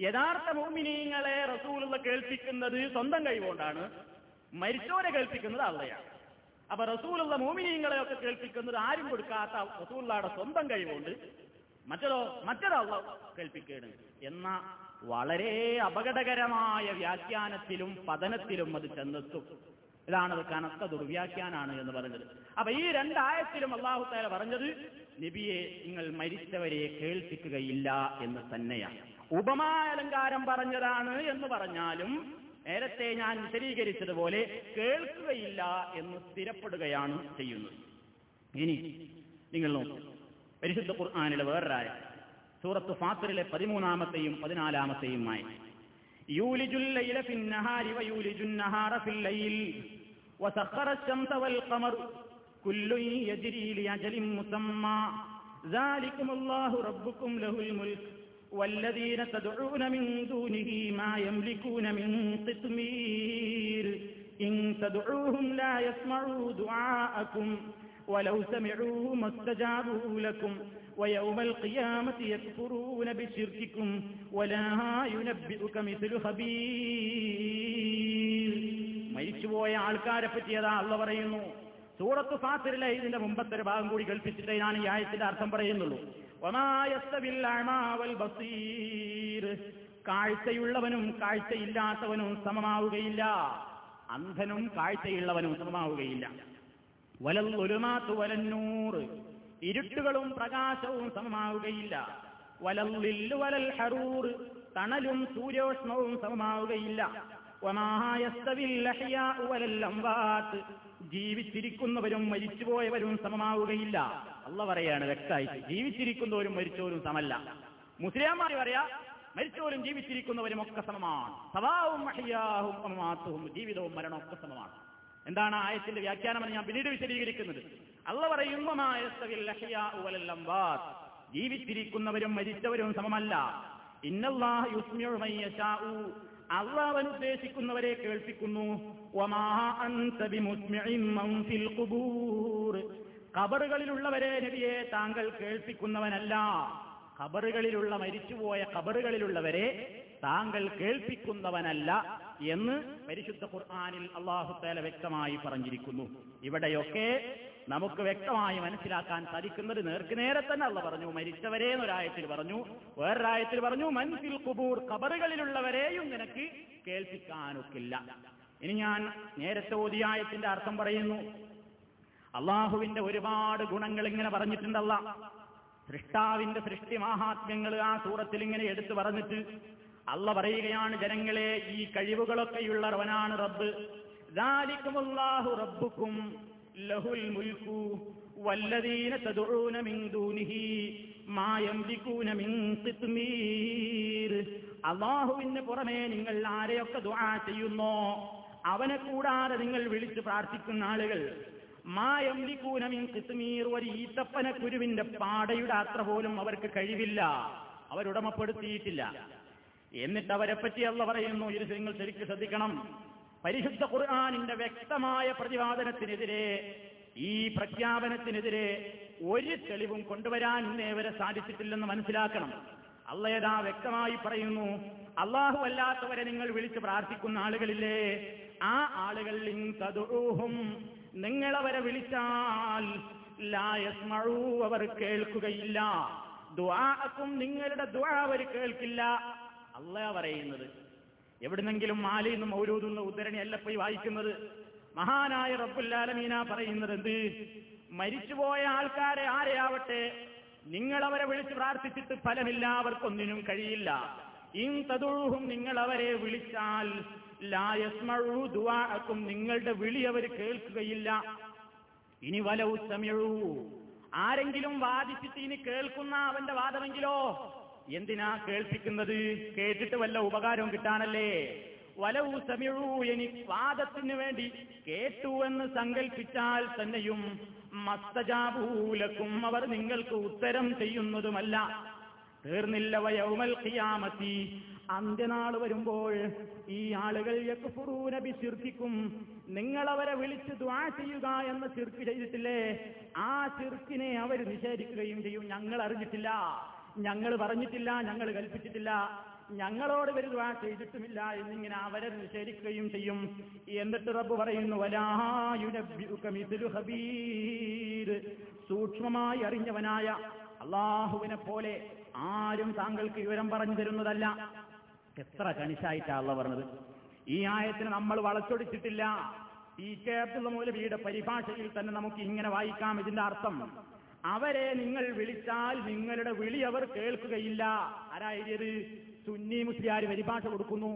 യഥാർത്ഥ ഭൂമിനീങ്ങളെ റസൂലുള്ള കേൾപ്പിക്കുന്നത് സ്വന്തം കഴിവുകൊണ്ടാണ്. മരിച്ചോരെ കേൾപ്പിക്കുന്നത് അള്ളയാണ് അപ്പൊ റസൂലുള്ള മോമിനീങ്ങളെയൊക്കെ കേൾപ്പിക്കുന്നത് ആരും കൊടുക്കാത്ത റസൂലുള്ള സ്വന്തം കഴിവുകൊണ്ട് മറ്റതോ മറ്റൊരാളോ കേൾപ്പിക്കുകയാണ്. എന്ന വളരെ അപകടകരമായ വ്യാഖ്യാനത്തിലും പതനത്തിലും അത് ചെന്നെത്തും. ഇതാണത് കനത്ത ദുർവ്യാഖ്യാനാണ് എന്ന് പറഞ്ഞത്. അപ്പൊ ഈ രണ്ടായത്തിലും അള്ളാഹു താല പറഞ്ഞത് നബിയെ നിങ്ങൾ മരിച്ചവരെ കേൾപ്പിക്കുകയില്ല എന്ന് തന്നെയാണ്. ഉപമാലങ്കാരം പറഞ്ഞതാണ് എന്ന് പറഞ്ഞാലും നേരത്തെ ഞാൻ വിശദീകരിച്ചതുപോലെ കേൾക്കുകയില്ല എന്ന് സ്ഥിരപ്പെടുകയാണ് ചെയ്യുന്നത്. ഇനി നിങ്ങൾ നോക്കൂ. പരിശുദ്ധ ഖുർആാനിലെ വേറൊരായ സൂറത്ത് ഫാത്തിറിലെ പതിമൂന്നാമത്തെയും പതിനാലാമത്തെയുമായി യൂലിജുൽ ലൈല ഫിന്നഹാരി വയൂലിജുൻ നഹാറ ഫിൽ ലൈൽ وسخر الشمس والقمر كل يجري لأجل مسمى ذلكم الله ربكم له الملك والذين تدعون من دونه ما يملكون من قطمير إن تدعوهم لا يسمعوا دعاءكم ولو سمعوه ما استجابوا لكم ويوم القيامة يكفرون بشرككم ولا ينبئك مثل خبير മരിച്ചുപോയ ആൾക്കാരെ പറ്റിയതാ അള്ള പറയുന്നു സൂറത്ത് ഫാത്തിരിലെ ഇതിന്റെ മുമ്പത്തെ ഒരു ഭാഗം കൂടി കൽപ്പിച്ചിട്ടേ ഞാൻ ഈ ആയത്തിന്റെ അർത്ഥം പറയുന്നുള്ളൂ വമായസ്തവിൽ അഅമാവൽ ബസീർ കാഴ്ചയുള്ളവനും കാഴ്ചയില്ലാത്തവനും സമമാവുകയില്ല അന്ധനും കാഴ്ചയുള്ളവനും സമമാവുകയില്ല ഇരുട്ടുകളും പ്രകാശവും സമമാവുകയില്ല. വലല്ലില്ലു വലൽ ഹറൂർ. തണലും സൂര്യോഷ്ണവും സമമാവുകയില്ല. ജീവിച്ചിരിക്കുന്നവരും മരിച്ചുപോയവരും സമമാവുകയില്ല. അല്ല പറയാണ് വ്യക്തമായിട്ട്. ജീവിച്ചിരിക്കുന്നവരും മരിച്ചവരും സമല്ല മുസ്ലിംമാർ പറയാ മരിച്ചവരും ജീവിച്ചിരിക്കുന്നവരും ഒക്കെ സമമാണ്. സവാവും ജീവിതവും മരണവും ഒക്കെ സമമാണ്. എന്താണ് ആയത്തിന്റെ വ്യാഖ്യാനമെന്ന് ഞാൻ പിന്നീട് വിശദീകരിക്കുന്നത്. അള്ള പറയുന്നു ജീവിച്ചിരിക്കുന്നവരും മരിച്ചവരും സമമല്ല. അള്ളാവൻ ഉദ്ദേശിക്കുന്നവരെ കേൾപ്പിക്കുന്നു. കബറുകളിലുള്ളവരെ നബിയെ താങ്കൾ കേൾപ്പിക്കുന്നവനല്ല. കബറുകളിലുള്ള മരിച്ചുപോയ കബറുകളിലുള്ളവരെ താങ്കൾ കേൾപ്പിക്കുന്നവനല്ല. എന്ന് പരിശുദ്ധ ഖുർആാനിൽ അള്ളാഹു തേല വ്യക്തമായി പറഞ്ഞിരിക്കുന്നു. ഇവിടെയൊക്കെ നമുക്ക് വ്യക്തമായി മനസ്സിലാക്കാൻ സാധിക്കുന്നത് നേർക്ക് നേരെ തന്നെ അള്ള പറഞ്ഞു മരിച്ചവരെ എന്നൊരായത്തിൽ പറഞ്ഞു വേറൊരായത്തിൽ പറഞ്ഞു മനസ്സിൽ കുബൂർ ഖബറുകളിലുള്ളവരെയും നിനക്ക് കേൾപ്പിക്കാനൊക്കില്ല. ഇനി ഞാൻ നേരത്തെ ഓതിയായത്തിന്റെ അർത്ഥം പറയുന്നു. അള്ളാഹുവിന്റെ ഒരുപാട് ഗുണങ്ങൾ ഇങ്ങനെ പറഞ്ഞിട്ടുണ്ടല്ല. സൃഷ്ടാവിന്റെ സൃഷ്ടി മാഹാത്മ്യങ്ങൾ ആ സൂറത്തിൽ ഇങ്ങനെ എടുത്തു പറഞ്ഞിട്ട് അല്ല പറയുകയാണ് ജനങ്ങളെ ഈ കഴിവുകളൊക്കെയുള്ളവനാണ് റബ്ബ്. ദാലിക്കുമുല്ലാഹു റബ്ബുക്കും ലഹുൽ മുൽക്കു വല്ലദീന തദുഊന മിൻ ദൂനിഹി മാ യംലികൂന മിൻ പുറമേ നിങ്ങൾ ആരെയൊക്കെ ദുആ ചെയ്യുന്നോ അവനെ കൂടാതെ നിങ്ങൾ വിളിച്ച് പ്രാർത്ഥിക്കുന്ന ആളുകൾ മായംലിക്കൂന മിൻ ഖിത്മീർ ഒരു ഈത്തപ്പന കുരുവിന്റെ പാടയുടെ അത്ര പോലും അവർക്ക് കഴിവില്ല അവരുടമപ്പെടുത്തിയിട്ടില്ല എന്നിട്ട് അവരെ പറ്റി അല്ല പറയുന്നു ഇത് നിങ്ങൾ ശരിക്കും ശ്രദ്ധിക്കണം. പരിശുദ്ധ ഖുർആാനിന്റെ വ്യക്തമായ പ്രതിപാദനത്തിനെതിരെ ഈ പ്രഖ്യാപനത്തിനെതിരെ ഒരു തെളിവും കൊണ്ടുവരാൻ ഇന്നേ വരെ സാധിച്ചിട്ടില്ലെന്ന് മനസ്സിലാക്കണം. അള്ളയതാ വ്യക്തമായി പറയുന്നു അള്ളാഹു അല്ലാത്തവരെ നിങ്ങൾ വിളിച്ച് പ്രാർത്ഥിക്കുന്ന ആളുകളില്ലേ? ആ ആളുകൾ തതുഹും നിങ്ങളവരെ വിളിച്ചാൽ അവർ കേൾക്കുകയില്ല. ദ്വാക്കും നിങ്ങളുടെ ദ്വാ അവർ കേൾക്കില്ല. അല്ല പറയുന്നത്. എവിടുന്നെങ്കിലും മാലി നിന്നും ഉദ്ധരണി അല്ല പോയി വായിക്കുന്നത്. മഹാനായ റബ്ബുല്ലാലമീന പറയുന്നത് എന്ത്? മരിച്ചുപോയ ആൾക്കാരെ ആരെയാവട്ടെ? നിങ്ങളവരെ വിളിച്ച് പ്രാർത്ഥിച്ചിട്ട് ഫലമില്ല അവർക്കൊന്നിനും കഴിയില്ല. ഇൻ തതുഴുഹും നിങ്ങൾ അവരെ വിളിച്ചാൽ ലായസ്മഴു ദുവാക്കും നിങ്ങളുടെ വിളി അവർ കേൾക്കുകയില്ല. ഇനി വലവു തമിഴു ആരെങ്കിലും വാദിച്ചിട്ട് ഇനി കേൾക്കുന്ന അവന്റെ വാദമെങ്കിലോ? എന്തിനാ കേൾപ്പിക്കുന്നത്? കേട്ടിട്ട് വല്ല ഉപകാരവും കിട്ടാനല്ലേ? വലവു സമിഴൂ എനി വാദത്തിന് വേണ്ടി കേട്ടു എന്ന് സങ്കൽപ്പിച്ചാൽ തന്നെയും മസ്തജാബൂലക്കും അവർ നിങ്ങൾക്ക് ഉത്തരം ചെയ്യുന്നതുമല്ല. തീർന്നില്ല വയവുമൽ ഖിയാമത്തി. അന്ത്യനാൾ വരുമ്പോൾ ഈ ആളുകൾ യക്ഫുറൂനബി ബിശിർക്കിക്കും നിങ്ങളവരെ വിളിച്ച് ദ്വാ ചെയ്യുക എന്ന് ചിർക്ക് ചെയ്തിട്ടില്ലേ? ആ ചിർക്കിനെ അവർ നിഷേധിക്കുകയും ചെയ്യും. ഞങ്ങൾ അറിഞ്ഞിട്ടില്ല. ഞങ്ങൾ പറഞ്ഞിട്ടില്ല ഞങ്ങൾ കൽപ്പിച്ചിട്ടില്ല. ഞങ്ങളോട് ഒരു ചെയ്തിട്ടുമില്ല എന്നിങ്ങനെ അവരെ നിഷേധിക്കുകയും ചെയ്യും. എന്നിട്ട് റബ്ബ് പറയുന്നു സൂക്ഷ്മമായി അറിഞ്ഞവനായ അള്ളാഹുവിനെ പോലെ ആരും താങ്കൾക്ക് വിവരം പറഞ്ഞു തരുന്നതല്ല. എത്ര കണിശായിട്ടാ അള്ള പറഞ്ഞത്. ഈ ആയത്തിന് നമ്മൾ വളച്ചൊടിച്ചിട്ടില്ല. ഈ കേരളത്തിലുള്ള മൗലവിയുടെ പരിഭാഷയിൽ തന്നെ നമുക്ക് ഇങ്ങനെ വായിക്കാം ഇതിന്റെ അർത്ഥം. അവരെ നിങ്ങൾ വിളിച്ചാൽ നിങ്ങളുടെ വിളി അവർ കേൾക്കുകയില്ല. ആരായത് സുന്നി മുസ്ലിയാർ പരിഭാഷ കൊടുക്കുന്നു.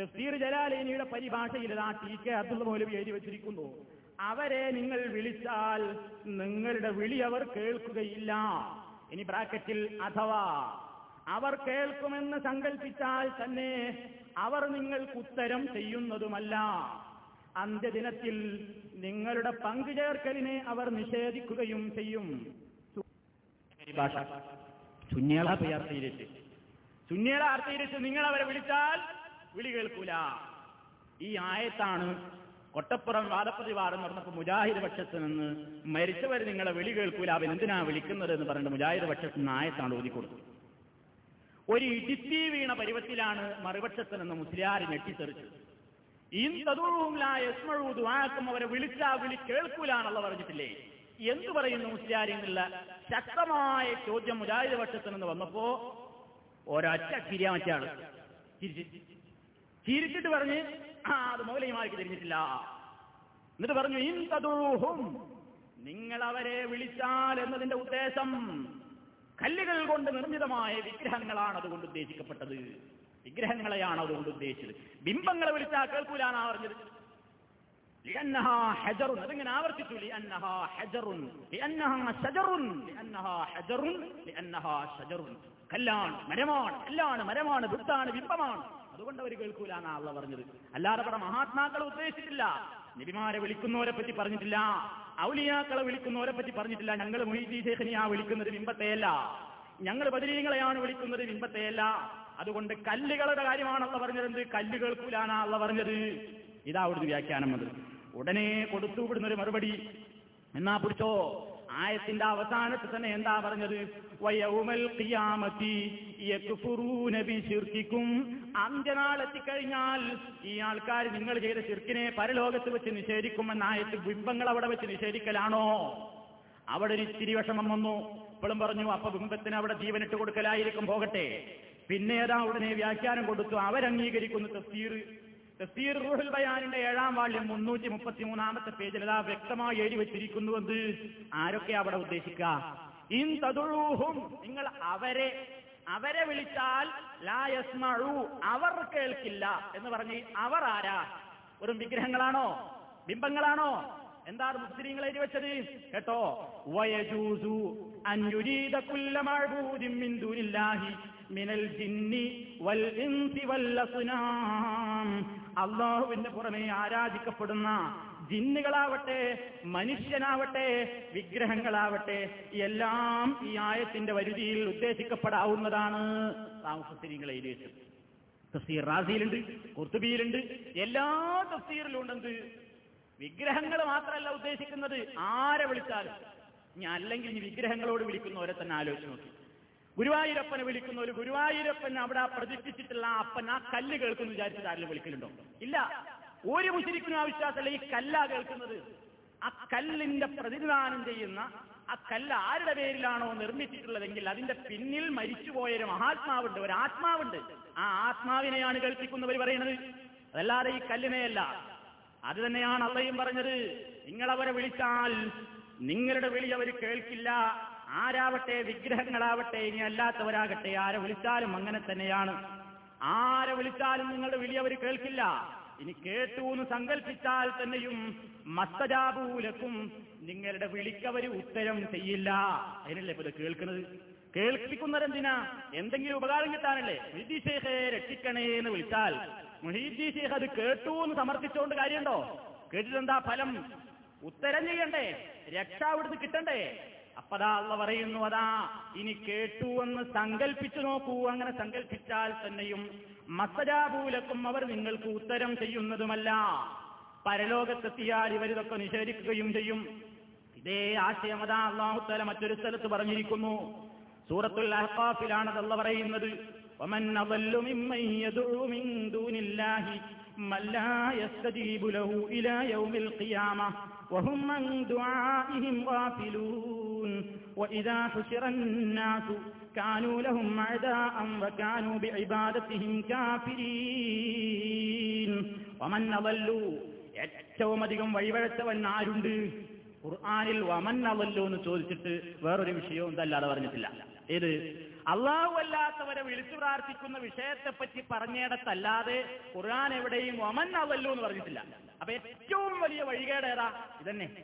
തഫ്സീർ ജലാലേനിയുടെ പരിഭാഷയിൽ ആ ടി കെ അബ്ദുള്ള മൗലവി എഴുതി വെച്ചിരിക്കുന്നു. അവരെ നിങ്ങൾ വിളിച്ചാൽ നിങ്ങളുടെ വിളി അവർ കേൾക്കുകയില്ല. ഇനി ബ്രാക്കറ്റിൽ അഥവാ അവർ കേൾക്കുമെന്ന് സങ്കല്പിച്ചാൽ തന്നെ അവർ നിങ്ങൾക്ക് ഉത്തരം ചെയ്യുന്നതുമല്ല. അന്ത്യദിനത്തിൽ നിങ്ങളുടെ പങ്കുചേർക്കലിനെ അവർ നിഷേധിക്കുകയും ചെയ്യും. ഭാഷ. നിങ്ങൾ അവരെ വിളിച്ചാൽ വിളി കേൾക്കൂല. ഈ ആയത്താണ് കൊട്ടപ്പുറം വാദപ്രതിവാദം നടന്നപ്പോൾ മുജാഹിദ് പക്ഷത്ത് നിന്ന് മരിച്ചവർ നിങ്ങളെ വിളി കേൾക്കൂല. അവൻ എന്തിനാ വിളിക്കുന്നത് എന്ന് പറഞ്ഞിട്ട് മുജാഹിദ് പക്ഷത്ത് നിന്ന് ആയത്താണ് ഓതിക്കൊടുത്തു ഒരു ഇടിത്തി വീണ പരുവത്തിലാണ് മറുപക്ഷത്ത് നിന്ന് മുസ്ലിയാർ ഞെട്ടിത്തെറിച്ചത് ും. അവരെ വിളിച്ചാ വിളി കേൾക്കൂലാന്നുള്ള പറഞ്ഞിട്ടില്ലേ? എന്തു പറയുന്നു മുസ്ലിയാർ ശക്തമായ ചോദ്യം മുജാഹിദ് പക്ഷത്തിൽ നിന്ന് വന്നപ്പോ ഒരൊറ്റ ചിരിയാ ചിരിച്ച്. ചിരിച്ചിട്ട് പറഞ്ഞ് ആ അത് മൗലയുമാർക്ക് തിരിഞ്ഞിട്ടില്ല. എന്നിട്ട് പറഞ്ഞു ഇൻ തദൂഹും നിങ്ങൾ അവരെ വിളിച്ചാൽ എന്നതിന്റെ ഉദ്ദേശം കല്ലുകൾ കൊണ്ട് നിർമ്മിതമായ വിഗ്രഹങ്ങളാണ് അതുകൊണ്ട് ഉദ്ദേശിക്കപ്പെട്ടത്. വിഗ്രഹങ്ങളെയാണ് അതുകൊണ്ട് ഉദ്ദേശിച്ചത്. ബിംബങ്ങളെ വിളിച്ചാൽ കേൾക്കൂലാണ് പറഞ്ഞത്. അതിങ്ങനെ ആവർത്തിച്ചു. കല്ലാണ് മരമാണ്. കല്ലാണ് മരമാണ്. വൃത്താണ് ബിംബമാണ്. അതുകൊണ്ട് അവർ കേൾക്കൂല എന്നാ അള്ള പറഞ്ഞത്. അല്ലാതെ പറ മഹാത്മാക്കളെ ഉദ്ദേശിച്ചിട്ടില്ല. നബിമാരെ വിളിക്കുന്നവരെ പറ്റി പറഞ്ഞിട്ടില്ല. ഔലിയാക്കളെ വിളിക്കുന്നവരെ പറ്റി പറഞ്ഞിട്ടില്ല. ഞങ്ങൾ മൊയ്തീ ശേഖനിയാ വിളിക്കുന്നത് ബിംബത്തെയല്ല. ഞങ്ങൾ ബദരീങ്ങളെയാണ് വിളിക്കുന്നത് ബിംബത്തെയല്ല. അതുകൊണ്ട് കല്ലുകളുടെ കാര്യമാണല്ലോ പറഞ്ഞത് കല്ല് കേൾക്കൂലാനാ അള്ള പറഞ്ഞത്. ഇതാ അവിടുന്ന് വ്യാഖ്യാനം അത് ഉടനെ കൊടുത്തു വിടുന്ന ഒരു മറുപടി. എന്നാ പിടിച്ചോ? ആയത്തിന്റെ അവസാനത്ത് തന്നെ എന്താ പറഞ്ഞത്? അന്ത്യനാൾ എത്തിക്കഴിഞ്ഞാൽ ഈ ആൾക്കാർ നിങ്ങൾ ചെയ്ത ശിർക്കിനെ പരലോകത്ത് വെച്ച് നിഷേധിക്കുമെന്ന ആയത്ത് ബിംബങ്ങൾ അവിടെ വെച്ച് നിഷേധിക്കലാണോ? അവിടെ ഒരു ഇത്തിരി വിഷമം വന്നു. ഇപ്പോഴും പറഞ്ഞു അപ്പൊ ബിംബത്തിന് അവിടെ ജീവനിട്ട് കൊടുക്കലായിരിക്കും പോകട്ടെ. പിന്നെ ഏതാ ഉടനെ വ്യാഖ്യാനം കൊടുത്തു? അവരംഗീകരിക്കുന്നു തഫ്സീർ. തഫ്സീർ റൂഹുൽ ബയാനിന്റെ ഏഴാം വാള്യം മുന്നൂറ്റി മുപ്പത്തി മൂന്നാമത്തെ പേജിൽ അതാ വ്യക്തമായി എഴുതി വെച്ചിരിക്കുന്നുവെന്ന് ആരൊക്കെ അവിടെ ഉദ്ദേശിക്കുക ഇൻ നിങ്ങൾ അവരെ അവരെ വിളിച്ചാൽ ലായസ്മഴു അവർ കേൾക്കില്ല എന്ന് പറഞ്ഞ് അവർ ആരാ? ഒരു വിഗ്രഹങ്ങളാണോ? ബിംബങ്ങളാണോ? എന്താണ് മുസ്ലിങ്ങൾ എഴുതി വെച്ചത്? കേട്ടോ. വയജൂസു ദൂനില്ലാഹി. മിനൽ ജിന്നി വൽ ഇൻസി വൽ അസ്നാം. അള്ളാഹുവിന്റെ പുറമെ ആരാധിക്കപ്പെടുന്ന ജിന്നുകളാവട്ടെ മനുഷ്യനാവട്ടെ വിഗ്രഹങ്ങളാവട്ടെ എല്ലാം ഈ ആയത്തിന്റെ വരുതിയിൽ ഉദ്ദേശിക്കപ്പെടാവുന്നതാണ്. തഫ്സീർ റാസിയിലുണ്ട് കുർത്തുബിയിലുണ്ട് എല്ലാ തഫ്സീറിലും ഉണ്ടെന്ത് വിഗ്രഹങ്ങൾ മാത്രമല്ല ഉദ്ദേശിക്കുന്നത് ആരെ വിളിച്ചാലും. ഞാൻ അല്ലെങ്കിൽ ഈ വിഗ്രഹങ്ങളോട് വിളിക്കുന്നവരെ തന്നെ ആലോചിച്ച് നോക്കി. ഗുരുവായൂരപ്പനെ വിളിക്കുന്ന ഒരു ഗുരുവായൂരപ്പൻ അവിടെ പ്രതിഷ്ഠിച്ചിട്ടുള്ള അപ്പൻ ആ കല്ല് കേൾക്കുന്നു വിചാരിച്ചിട്ട് ആരെങ്കിലും വിളിക്കലുണ്ടോ ഇല്ല. ഒരു മുശരിക്കിനും ആവശ്യമില്ല ഈ കല്ലാ കേൾക്കുന്നത് ആ കല്ലിന്റെ പ്രതിനിധാനം ചെയ്യുന്ന ആ കല്ല് ആരുടെ പേരിലാണോ നിർമ്മിച്ചിട്ടുള്ളതെങ്കിൽ അതിന്റെ പിന്നിൽ മരിച്ചുപോയ ഒരു മഹാത്മാവുണ്ട്. ഒരു ആത്മാവുണ്ട്. ആ ആത്മാവിനെയാണ് കേൾപ്പിക്കുന്നവർ പറയുന്നത്. അതല്ലാതെ ഈ കല്ലിനെയല്ല. അത് തന്നെയാണ് അള്ളയും പറഞ്ഞത്. നിങ്ങളവരെ വിളിച്ചാൽ നിങ്ങളുടെ വിളി അവർ കേൾക്കില്ല. ആരാവട്ടെ വിഗ്രഹങ്ങളാവട്ടെ ഇനി അല്ലാത്തവരാകട്ടെ ആരെ വിളിച്ചാലും അങ്ങനെ തന്നെയാണ്. ആരെ വിളിച്ചാലും നിങ്ങളുടെ വിളി അവർ കേൾക്കില്ല. ഇനി കേട്ടു എന്ന് സങ്കല്പിച്ചാൽ തന്നെയും മസ്തജാപൂലക്കും നിങ്ങളുടെ വിളിക്കവര് ഉത്തരം ചെയ്യില്ല. അതിനല്ലേ ഇപ്പൊ കേൾക്കുന്നത്? കേൾപ്പിക്കുന്നവരെന്തിനാ എന്തെങ്കിലും ഉപകാരം കിട്ടാനല്ലേ? മുഹീദ്ദീൻ ഷേഖെ രക്ഷിക്കണേ എന്ന് വിളിച്ചാൽ. മുഹീദ്ദീൻ ഷേഖ് അത് കേട്ടു എന്ന് സമർത്ഥിച്ചുകൊണ്ട് കാര്യമുണ്ടോ? കേട്ടിട്ടെന്താ ഫലം? ഉത്തരം ചെയ്യണ്ടേ? രക്ഷ അവിടുന്ന് കിട്ടണ്ടേ? അപ്പതാ അള്ള പറയുന്നു അതാ ഇനി കേട്ടു എന്ന് സങ്കല്പിച്ചു നോക്കൂ. അങ്ങനെ സങ്കല്പിച്ചാൽ തന്നെയും മസരാപൂലക്കും അവർ നിങ്ങൾക്ക് ഉത്തരം ചെയ്യുന്നതുമല്ല. പരലോകത്തെത്തിയാൽ ഇവരിതൊക്കെ നിഷേധിക്കുകയും ചെയ്യും. ഇതേ ആശയം അതാ അള്ളാഹുത്തല മറ്റൊരു സ്ഥലത്ത് പറഞ്ഞിരിക്കുന്നു. സൂറത്തുൽ അഹ്ഫാഫിലാണതല്ല പറയുന്നത്. ദൂനില്ലാഹി من لا يستجيب له إلى يوم القيامة وهم عن دعائهم غافلون وإذا حشر الناس كانوا لهم أعداء وكانوا بعبادتهم كافرين ومن أضل ഏറ്റവും അധികം വഴിവഴച്ചവൻ ആരുണ്ട് ഖുർആാനിൽ വമൻ അവല്ലോ എന്ന് ചോദിച്ചിട്ട് വേറൊരു വിഷയവും ഇതല്ലാതെ പറഞ്ഞിട്ടില്ല ഏത് അള്ളാഹു അല്ലാത്തവരെ വിളിച്ചു പ്രാർത്ഥിക്കുന്ന വിഷയത്തെപ്പറ്റി പറഞ്ഞിടത്തല്ലാതെ ഖുർആൻ എവിടെയും ഒമൻ അവല്ലോ എന്ന് പറഞ്ഞിട്ടില്ല. അപ്പൊ ഏറ്റവും വലിയ വഴികേട് ഏതാ? ഇതന്നെ.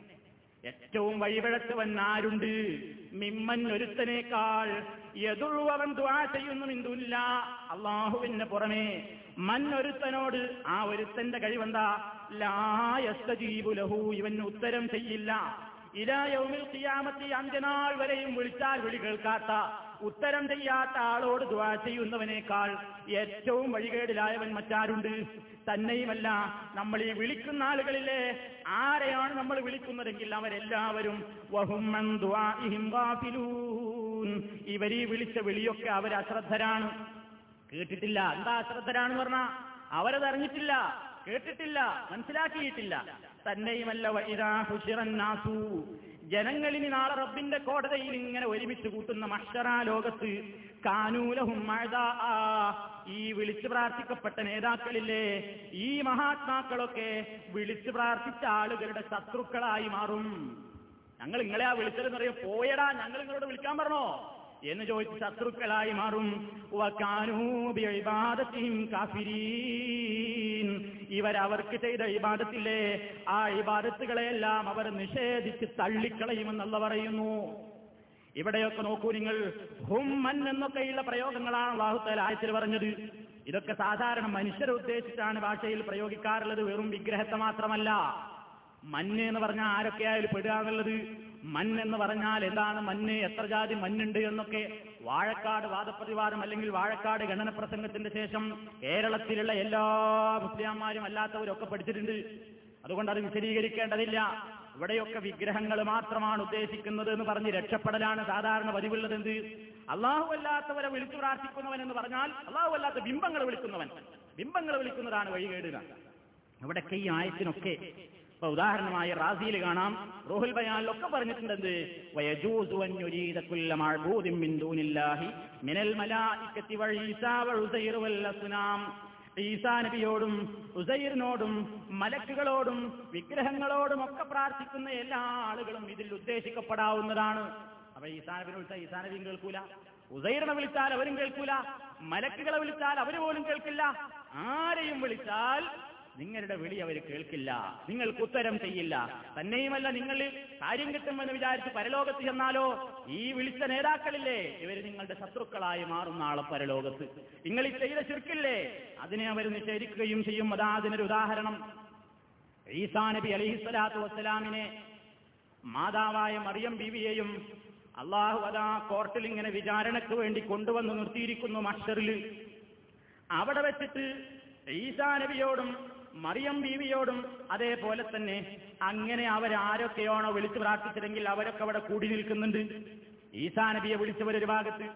ഏറ്റവും വഴിപിഴച്ചവൻ ആരുണ്ട് മിമ്മൻ ഒരുത്തനേക്കാൾ എതുഴുവവൻ ദ്വാ ചെയ്യുന്നു ഇന്ദുല്ല അള്ളാഹുവിന് പുറമേ. മൻ ഒരുത്തനോട് ആ ഒരുത്തന്റെ കഴിവെന്താ? ലായസ്തജീബുലഹു ഇവൻ ഉത്തരം ചെയ്യില്ല. ഇലായൗമിൽ ഖിയാമത്തി അഞ്ചനാൾ വരെയും വിളിച്ചാൽ വിളി കേൾക്കാത്ത ഉത്തരം ചെയ്യാത്ത ആളോട് ദ്വാ ചെയ്യുന്നവനേക്കാൾ ഏറ്റവും വഴികേടിലായവൻ മറ്റാരുണ്ട്? തന്നെയുമല്ല നമ്മൾ ഈ വിളിക്കുന്ന ആളുകളിലെ ആരെയാണ് നമ്മൾ വിളിക്കുന്നതെങ്കിൽ അവരെല്ലാവരും. ഇവരീ വിളിച്ച വിളിയൊക്കെ അവർ അശ്രദ്ധരാണ്. കേട്ടിട്ടില്ല. എന്താ അശ്രദ്ധരാണെന്ന് പറഞ്ഞാ? അവരതറിഞ്ഞിട്ടില്ല കേട്ടിട്ടില്ല മനസ്സിലാക്കിയിട്ടില്ല. തന്നെയുമല്ല വൈദാ ഹുശിറന്നാസു ജനങ്ങളിനി നാളെ റബ്ബിന്റെ കോടതിയിൽ ഇങ്ങനെ ഒരുമിച്ച് കൂട്ടുന്ന മഷറാ ലോകത്ത് കാനൂലഹും ഈ വിളിച്ചു പ്രാർത്ഥിക്കപ്പെട്ട നേതാക്കളില്ലേ ഈ മഹാത്മാക്കളൊക്കെ വിളിച്ചു പ്രാർത്ഥിച്ച ആളുകളുടെ ശത്രുക്കളായി മാറും. ഞങ്ങൾ നിങ്ങളെ ആ വിളിച്ചതെന്ന് പറയും പോയടാ ഞങ്ങൾ നിങ്ങളോട് വിളിക്കാൻ പറഞ്ഞോ? എന്ന് ചോദിച്ച് ശത്രുക്കളായി മാറും. കാഫിരീൻ. ഇവരവർക്ക് ചെയ്ത ഇബാദത്തില്ലേ ആ ഇബാദത്തുകളെയെല്ലാം അവർ നിഷേധിച്ച് തള്ളിക്കളയുമെന്നുള്ള പറയുന്നു. ഇവിടെയൊക്കെ നോക്കൂ നിങ്ങൾ. ഹുമ്മൻ എന്നൊക്കെയുള്ള പ്രയോഗങ്ങളാണ് അള്ളാഹുത്തേല ആയത്തിൽ പറഞ്ഞത്. ഇതൊക്കെ സാധാരണ മനുഷ്യരെ ഉദ്ദേശിച്ചാണ് ഭാഷയിൽ പ്രയോഗിക്കാറുള്ളത്. വെറും വിഗ്രഹത്തെ മാത്രമല്ല. മഞ്ഞ് എന്ന് പറഞ്ഞാൽ ആരൊക്കെയായാലും പെടുക എന്നുള്ളത്. മണ്ണ് എന്ന് പറഞ്ഞാൽ എന്താണ് മഞ്ഞ് എത്ര ജാതി മഞ്ഞുണ്ട് എന്നൊക്കെ വാഴക്കാട് വാദപ്രതിവാദം അല്ലെങ്കിൽ വാഴക്കാട് ഗണന പ്രസംഗത്തിന്റെ ശേഷം കേരളത്തിലുള്ള എല്ലാ മുസ്ലിംമാരും അല്ലാത്തവരൊക്കെ പഠിച്ചിട്ടുണ്ട്. അതുകൊണ്ട് അത് വിശദീകരിക്കേണ്ടതില്ല. ഇവിടെയൊക്കെ വിഗ്രഹങ്ങൾ മാത്രമാണ് ഉദ്ദേശിക്കുന്നത് എന്ന് പറഞ്ഞ് രക്ഷപ്പെടലാണ് സാധാരണ പതിവുള്ളത് എന്ത്? അള്ളാഹു അല്ലാത്തവരെ വിളിച്ചു പ്രാർത്ഥിക്കുന്നവൻ എന്ന് പറഞ്ഞാൽ അള്ളാഹു അല്ലാത്ത ബിംബങ്ങളെ വിളിക്കുന്നവൻ. ബിംബങ്ങളെ വിളിക്കുന്നതാണ് വഴികേടുക. ഇവിടൊക്കെ ഈ ആയത്തിനൊക്കെ ഇപ്പൊ ഉദാഹരണമായി റാസിയിൽ കാണാം. റോഹുൽ ബയാനിലൊക്കെ പറഞ്ഞിട്ടുണ്ട് എന്ത്? മിനൽ ഈസാ നബിയോടും ഉസൈറിനോടും മലക്കുകളോടും വിഗ്രഹങ്ങളോടും ഒക്കെ പ്രാർത്ഥിക്കുന്ന എല്ലാ ആളുകളും ഇതിൽ ഉദ്ദേശിക്കപ്പെടാവുന്നതാണ്. അപ്പൊ ഈസാനബിനെ വിളിച്ചാൽ ഈസാനബിയും കേൾക്കൂല. ഉസൈറിനെ വിളിച്ചാൽ അവരും കേൾക്കൂല. മലക്കുകളെ വിളിച്ചാൽ അവർ പോലും കേൾക്കില്ല. ആരെയും വിളിച്ചാൽ നിങ്ങളുടെ വിളി അവർ കേൾക്കില്ല. നിങ്ങൾക്ക് ഉത്തരം ചെയ്യില്ല. തന്നെയുമല്ല നിങ്ങൾ കാര്യം കിട്ടുമെന്ന് വിചാരിച്ച് പരലോകത്ത് ചെന്നാലോ? ഈ വിളിച്ച നേതാക്കളില്ലേ? ഇവർ നിങ്ങളുടെ ശത്രുക്കളായി മാറുന്ന ആളെ പരലോകത്ത്. നിങ്ങൾ ഈ ചെയ്ത ചുരുക്കില്ലേ? അതിനെ അവർ നിഷേധിക്കുകയും ചെയ്യും. അതാ അതിനൊരു ഉദാഹരണം. ഈസാ നബി അലിഹിസ്വലാത്തു വസ്സലാമിനെ മാതാവായ മറിയം ബീവിയെയും അള്ളാഹു അതാ കോർട്ടിൽ ഇങ്ങനെ വിചാരണയ്ക്ക് വേണ്ടി കൊണ്ടുവന്ന് നിർത്തിയിരിക്കുന്നു മഷറിൽ. അവിടെ വെച്ചിട്ട് ഈസാ നബിയോടും മറിയം ബീവിയോടും അതേപോലെ തന്നെ അങ്ങനെ അവരാരൊക്കെയാണോ വിളിച്ചു പ്രാർത്ഥിച്ചതെങ്കിൽ അവരൊക്കെ അവിടെ കൂടി നിൽക്കുന്നുണ്ട് ഈസാ നബിയെ വിളിച്ചവരൊരു ഭാഗത്ത്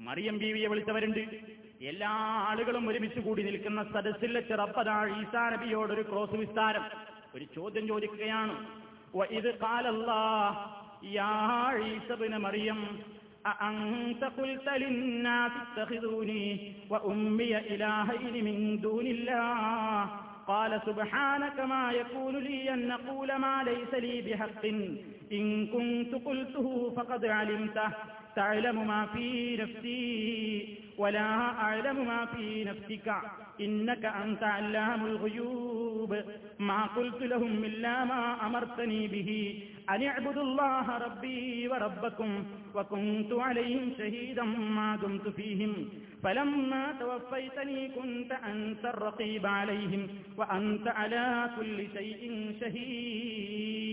മറിയം ബീവിയെ വിളിച്ചവരുണ്ട് എല്ലാ ആളുകളും ഒരുമിച്ച് കൂടി നിൽക്കുന്ന സദസ്സിൽ വെച്ച് റബ്ബതാ ഈസാ നബിയോടൊരു ക്രോസ് വിസ്താരം ഒരു ചോദ്യം ചോദിക്കുകയാണ് ഇത് കാലല്ലാ യാ ഈസബിന് മറിയം أأنت قلت للناس اتخذوني وأمي إلهين من دون الله قال سبحانك ما يكون لي أن أقول ما ليس لي بحق. إن كنت قلته فقد علمته. تعلم ما في نفسي ولا أعلم ما في نفسك. إنك أنت علام الغيوب ما قلت لهم إلا ما أمرتني به أن اعبدوا الله ربي وربكم وكنت عليهم شهيدا ما دمت فيهم فلما توفيتني كنت أنت الرقيب عليهم وأنت على كل شيء شهيد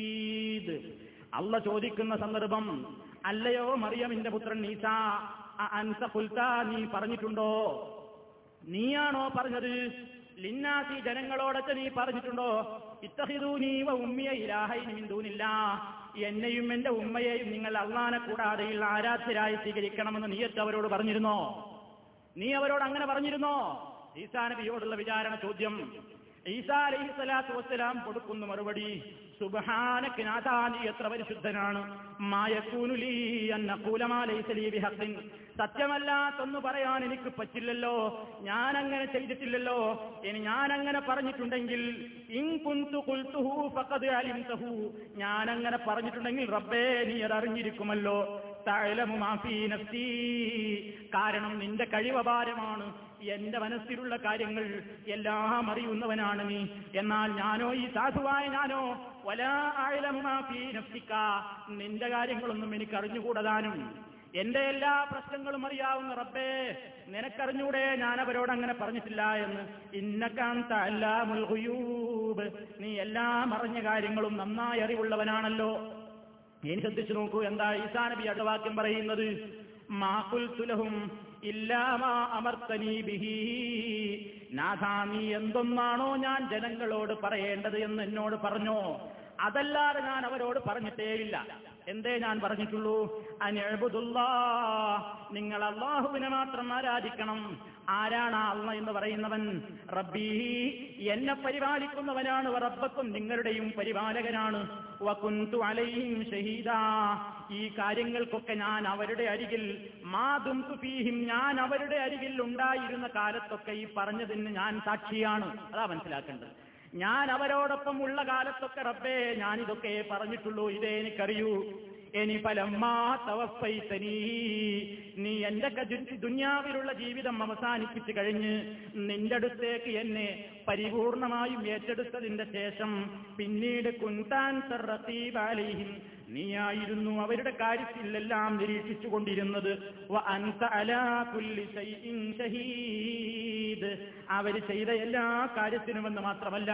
അല്ല ചോദിക്കുന്ന സന്ദർഭം അല്ലയോ മറിയമിന്റെ പുത്രൻ നീസ അൻസ കുൽത്ത നീ പറഞ്ഞിട്ടുണ്ടോ നീയാണോ പറഞ്ഞത്? ലിന്നാസി ജനങ്ങളോടൊക്കെ നീ പറഞ്ഞിട്ടുണ്ടോ? ഇത്തഹിദൂ നീവ ഉമ്മിയ ഇലാഹൈനി മിന്തൂനില്ല എന്നെയും എന്റെ ഉമ്മയെയും നിങ്ങൾ അള്ളാനെ കൂടാതെ ആരാധ്യരായി സ്വീകരിക്കണമെന്ന് നീയത്ത് അവരോട് പറഞ്ഞിരുന്നോ? നീ അവരോട് അങ്ങനെ പറഞ്ഞിരുന്നോ? ഈസാ നബിയോടുള്ള വിചാരണ ചോദ്യം. ഈസാ അലൈഹി സ്വലാത്തു വസ്സലാം കൊടുക്കുന്ന മറുപടി. സുബ്ഹാനക നാഥാ നീ എത്ര പരിശുദ്ധനാണ്. മായക്കൂനുലീ അന്നകൂലമാലൈസലീ ബിഹഖിൻ സത്യമല്ലാത്തൊന്നു പറയാൻ എനിക്ക് പറ്റില്ലല്ലോ. ഞാൻ അങ്ങനെ ചെയ്തിട്ടില്ലല്ലോ. ഇനി ഞാൻ അങ്ങനെ പറഞ്ഞിട്ടുണ്ടെങ്കിൽ ഞാൻ അങ്ങനെ പറഞ്ഞിട്ടുണ്ടെങ്കിൽ റബ്ബേ നീ അത് അറിഞ്ഞിരിക്കുമല്ലോ. കാരണം നിന്റെ കഴിവപാരമാണ്. എന്റെ മനസ്സിലുള്ള കാര്യങ്ങൾ എല്ലാം അറിയുന്നവനാണ് നീ. എന്നാൽ ഞാനോ ഈ സാധുവായ ഞാനോ വലാ അഅലമു മാ ഫീ നഫ്സിക നിന്റെ കാര്യങ്ങളൊന്നും എനിക്ക് അറിഞ്ഞുകൂടതാനും എന്റെ എല്ലാ പ്രശ്നങ്ങളും അറിയാവുന്ന റബ്ബേ നിനക്കറിഞ്ഞൂടെ ഞാൻ അവരോട് അങ്ങനെ പറഞ്ഞിട്ടില്ല എന്ന്. ഇന്നക്കാന്ത അല്ലാമുൽ ഖുയൂബ് നീ എല്ലാം അറിഞ്ഞ കാര്യങ്ങളും നന്നായി അറിവുള്ളവനാണല്ലോ. ഇനി ശ്രദ്ധിച്ചു നോക്കൂ എന്താ ഈസാ നബി അടുവാക്യം പറയുന്നത്? മാകുൽ തുലഹും ഇല്ലാമാ അമർത്തനീ ബിഹി. നാഥാ നീ എന്തൊന്നാണോ ഞാൻ ജനങ്ങളോട് പറയേണ്ടത് എന്ന് എന്നോട് പറഞ്ഞോ? അതല്ലാതെ ഞാൻ അവരോട് പറഞ്ഞിട്ടേയില്ല. എന്തേ ഞാൻ പറഞ്ഞിട്ടുള്ളൂ? അനെഴുതുള്ള നിങ്ങൾ അള്ളാഹുവിനെ മാത്രം ആരാധിക്കണം. ആരാണ് അള്ള എന്ന് പറയുന്നവൻ? റബ്ബീ എന്നെ പരിപാലിക്കുന്നവനാണ്. റബ്ബക്കും നിങ്ങളുടെയും പരിപാലകനാണ്. വകുന്തു അലൈഹിം ഷഹീദ ഈ കാര്യങ്ങൾക്കൊക്കെ ഞാൻ അവരുടെ അരികിൽ മാതും ഫീഹിം ഞാൻ അവരുടെ അരികിൽ ഉണ്ടായിരുന്ന കാലത്തൊക്കെ ഈ പറഞ്ഞതിന് ഞാൻ സാക്ഷിയാണ്. അതാ മനസ്സിലാക്കേണ്ടത്. ഞാൻ അവരോടൊപ്പം ഉള്ള കാലത്തൊക്കെ റബ്ബേ ഞാൻ ഇതൊക്കെ പറഞ്ഞിട്ടുള്ളൂ. ഇതേ എനിക്കറിയൂ. ഇനി തവഫൈതനീ. നീ എന്റെ ദുന്യാവിലുള്ള ജീവിതം അവസാനിപ്പിച്ചു കഴിഞ്ഞ് നിന്റെ അടുത്തേക്ക് എന്നെ പരിപൂർണമായും ഏറ്റെടുത്തതിന്റെ ശേഷം പിന്നീട് കുന്താൻ റത്തീബാലിഹിം നീയായിരുന്നു അവരുടെ കാര്യത്തിലെല്ലാം നിരീക്ഷിച്ചു കൊണ്ടിരുന്നത് അവർ ചെയ്ത എല്ലാ കാര്യത്തിനുമെന്ന് മാത്രമല്ല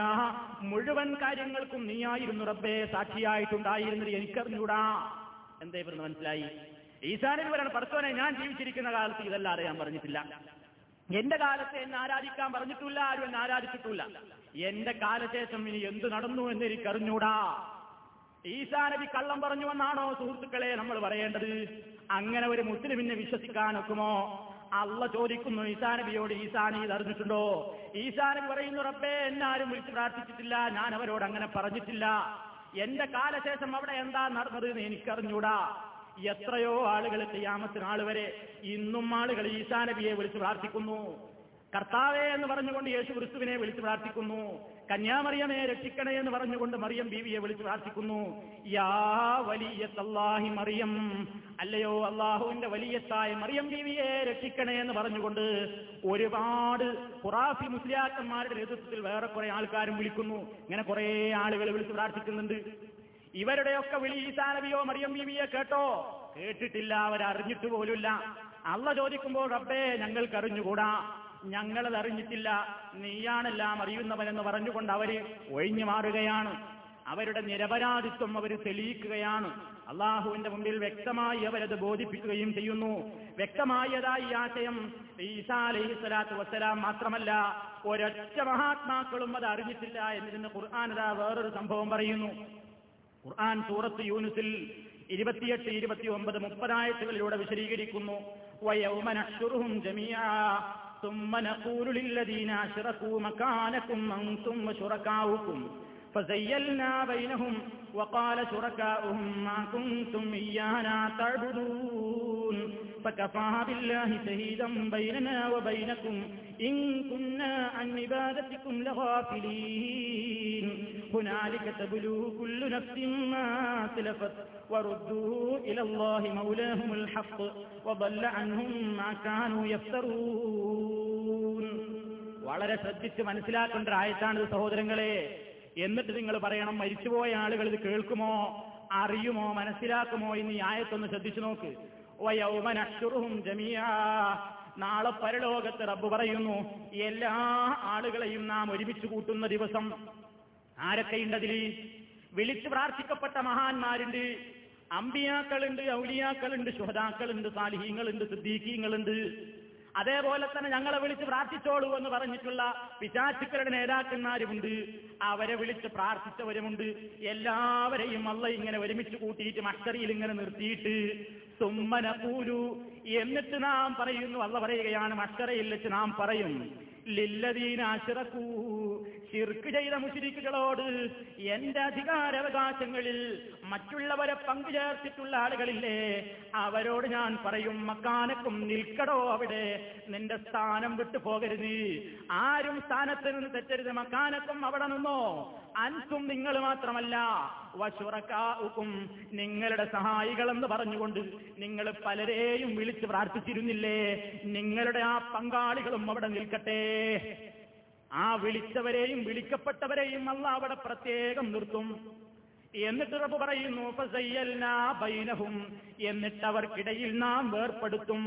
മുഴുവൻ കാര്യങ്ങൾക്കും നീയായിരുന്നു റബ്ബേ സാക്ഷിയായിട്ടുണ്ടായിരുന്നത് എനിക്കറിഞ്ഞൂടാ. എന്തേ പറഞ്ഞു മനസ്സിലായി? ഈശാനിൽ പറയണം പഠിച്ചോനെ ഞാൻ ജീവിച്ചിരിക്കുന്ന കാലത്ത് ഇതല്ല അറിയാൻ പറഞ്ഞിട്ടില്ല. എന്റെ കാലത്തെ എന്നെ ആരാധിക്കാൻ പറഞ്ഞിട്ടില്ല ആരും എന്നെ ആരാധിച്ചിട്ടില്ല. എന്റെ കാലശേഷം ഇനി എന്ത് നടന്നു എന്ന് എനിക്കറിഞ്ഞൂടാ. ഈസാ നബി കള്ളം പറഞ്ഞുവെന്നാണോ സുഹൃത്തുക്കളെ നമ്മൾ പറയേണ്ടത്? അങ്ങനെ ഒരു മുസ്ലിമിനെ വിശ്വസിക്കാൻ ഒക്കുമോ അള്ള ചോദിക്കുന്നു ഈസാ നബിയോട് ഈസാ നീ അറിഞ്ഞിട്ടുണ്ടോ? ഈസാ നബി പറയുന്നു റബ്ബേ എന്നാരും വിളിച്ച് പ്രാർത്ഥിച്ചിട്ടില്ല ഞാൻ അവരോട് അങ്ങനെ പറഞ്ഞിട്ടില്ല. എന്റെ കാലശേഷം അവിടെ എന്താ നടന്നത് എന്ന് എനിക്കറിഞ്ഞൂടാ. എത്രയോ ആളുകൾ ചെയ്യാമത്തിനാൾ വരെ ഇന്നും ആളുകൾ ഈസാ നബിയെ വിളിച്ച് പ്രാർത്ഥിക്കുന്നു. കർത്താവേ എന്ന് പറഞ്ഞുകൊണ്ട് യേശു ക്രിസ്തുവിനെ വിളിച്ച് പ്രാർത്ഥിക്കുന്നു. കന്യാമറിയമേ രക്ഷിക്കണേ എന്ന് പറഞ്ഞുകൊണ്ട് മറിയം ബീവിയെ വിളിച്ചു പ്രാർത്ഥിക്കുന്നു. യാ വലിയ തല്ലാഹി മറിയം. അല്ലയോ അള്ളാഹുവിന്റെ വലിയത്തായ മറിയം ബീവിയെ രക്ഷിക്കണേ എന്ന് പറഞ്ഞുകൊണ്ട് ഒരുപാട് ഖുറാഫി മുസ്ലിയാക്കന്മാരുടെ നേതൃത്വത്തിൽ വേറെ കുറെ ആൾക്കാരും വിളിക്കുന്നു. ഇങ്ങനെ കുറെ ആളുകൾ വിളിച്ചു പ്രാർത്ഥിക്കുന്നുണ്ട്. ഇവരുടെയൊക്കെ വിളി ഈസാ മറിയം ബീവിയെ കേട്ടോ? കേട്ടിട്ടില്ല അവരറിഞ്ഞിട്ട് പോലുമില്ല. അള്ള ചോദിക്കുമ്പോൾ റബ്ബേ ഞങ്ങൾക്ക് അറിഞ്ഞുകൂടാ ഞങ്ങളത് അറിഞ്ഞിട്ടില്ല നീയാണെല്ലാം അറിയുന്നവനെന്ന് പറഞ്ഞുകൊണ്ട് അവർ ഒഴിഞ്ഞു മാറുകയാണ്. അവരുടെ നിരപരാധിത്വം അവർ തെളിയിക്കുകയാണ്. അള്ളാഹുവിന്റെ മുമ്പിൽ വ്യക്തമായി അവരത് ബോധിപ്പിക്കുകയും ചെയ്യുന്നു. വ്യക്തമായതായി ആശയം ഈസാ അലൈഹി സ്വലാത്തു വസ്സലാം മാത്രമല്ല ഒരൊറ്റ മഹാത്മാക്കളും അത് അറിഞ്ഞിട്ടില്ല എന്നിരുന്ന് ഖുർആാനത വേറൊരു സംഭവം പറയുന്നു. ഖുർആൻ സൂറത്ത് യൂനുസിൽ ഇരുപത്തിയെട്ട് ഇരുപത്തി ഒമ്പത് മുപ്പതായിട്ടുകളിലൂടെ വിശദീകരിക്കുന്നു ثُمَّ نَقُولُ لِلَّذِينَ أَشْرَكُوا مَكَانَكُمْ أَنْتُمْ وَشُرَكَاؤُكُمْ فَزَيَّلْنَا بَيْنَهُمْ وَقَالَ شُرَكَاؤُهُم مَّا كُنتُمْ إِيَّانَا تَعْبُدُونَ فَكَفَىٰ بِاللَّهِ شَهِيدًا بَيْنَنَا وَبَيْنَكُمْ إِن كُنَّا عَنْ عِبَادَتِكُمْ لَغَافِلِينَ هُنَالِكَ تَبْلُو كُلُّ نَفْسٍ مَّا أَسْلَفَتْ وَرُدُّوا إِلَى اللَّهِ مَوْلَاهُمُ الْحَقِّ وَضَلَّ عَنْهُم مَّا كَانُوا يَفْتَرُونَ വളരെ ശ്രദ്ധിച്ച് മനസ്സിലാക്കേണ്ട ഒരു ആയത്താണിത് സഹോദരങ്ങളെ എന്നിട്ട് നിങ്ങൾ പറയണം മരിച്ചുപോയ ആളുകൾ ഇത് കേൾക്കുമോ അറിയുമോ മനസ്സിലാക്കുമോ ഈ ആയത്തൊന്ന് ശ്രദ്ധിച്ചു നോക്ക്. വയൗമനഷുറുഹും ജമിയാ നാളെ പരലോകത്ത് റബ്ബ് പറയുന്നു എല്ലാ ആളുകളെയും നാം ഒരുമിച്ച് കൂട്ടുന്ന ദിവസം ആരൊക്കെയുണ്ടതിൽ വിളിച്ചു പ്രാർത്ഥിക്കപ്പെട്ട മഹാന്മാരുണ്ട്. അമ്പിയാക്കളുണ്ട് ഔലിയാക്കളുണ്ട് ശുഹദാക്കളുണ്ട് സാലിഹീങ്ങളുണ്ട് സിദ്ദീഖീങ്ങളുണ്ട്. അതേപോലെ തന്നെ ഞങ്ങളെ വിളിച്ച് പ്രാർത്ഥിച്ചോളൂ എന്ന് പറഞ്ഞിട്ടുള്ള പിശാചുക്കളുടെ നേതാക്കന്മാരുമുണ്ട്. അവരെ വിളിച്ച് പ്രാർത്ഥിച്ചവരുമുണ്ട്. എല്ലാവരെയും അല്ല ഇങ്ങനെ ഒരുമിച്ച് കൂട്ടിയിട്ട് മഷറിയിൽ ഇങ്ങനെ നിർത്തിയിട്ട് തുമ്മന പൂരു എന്നിട്ട് നാം പറയുന്നു. അല്ല പറയുകയാണ് മഷറയിൽ വെച്ച് നാം പറയും ലില്ലദീനാശിറക്കൂ ശിർക്ക് ചെയ്ത മുഷിരിക്കുകളോട് എന്റെ അധികാരാവകാശങ്ങളിൽ മറ്റുള്ളവരെ പങ്കുചേർത്തിട്ടുള്ള ആളുകളില്ലേ അവരോട് ഞാൻ പറയും മക്കാനക്കും നിൽക്കടോ അവിടെ നിന്റെ സ്ഥാനം വിട്ടു പോകരുത് ആരും സ്ഥാനത്ത് നിന്ന് തെറ്റരുത്. മക്കാനക്കും അവിടെ നിന്നോ. അൻസും നിങ്ങൾ മാത്രമല്ല. വശുറക്കാവും നിങ്ങളുടെ സഹായികളെന്ന് പറഞ്ഞുകൊണ്ട് നിങ്ങൾ പലരെയും വിളിച്ച് പ്രാർത്ഥിച്ചിരുന്നില്ലേ? നിങ്ങളുടെ ആ പങ്കാളികളും അവിടെ നിൽക്കട്ടെ. ആ വിളിച്ചവരെയും വിളിക്കപ്പെട്ടവരെയും അല്ല അവിടെ പ്രത്യേകം നിർത്തും. എന്നിട്ട് റബ്ബ് പറയുന്നു ബൈനഹും എന്നിട്ട് അവർക്കിടയിൽ നാം വേർപ്പെടുത്തും.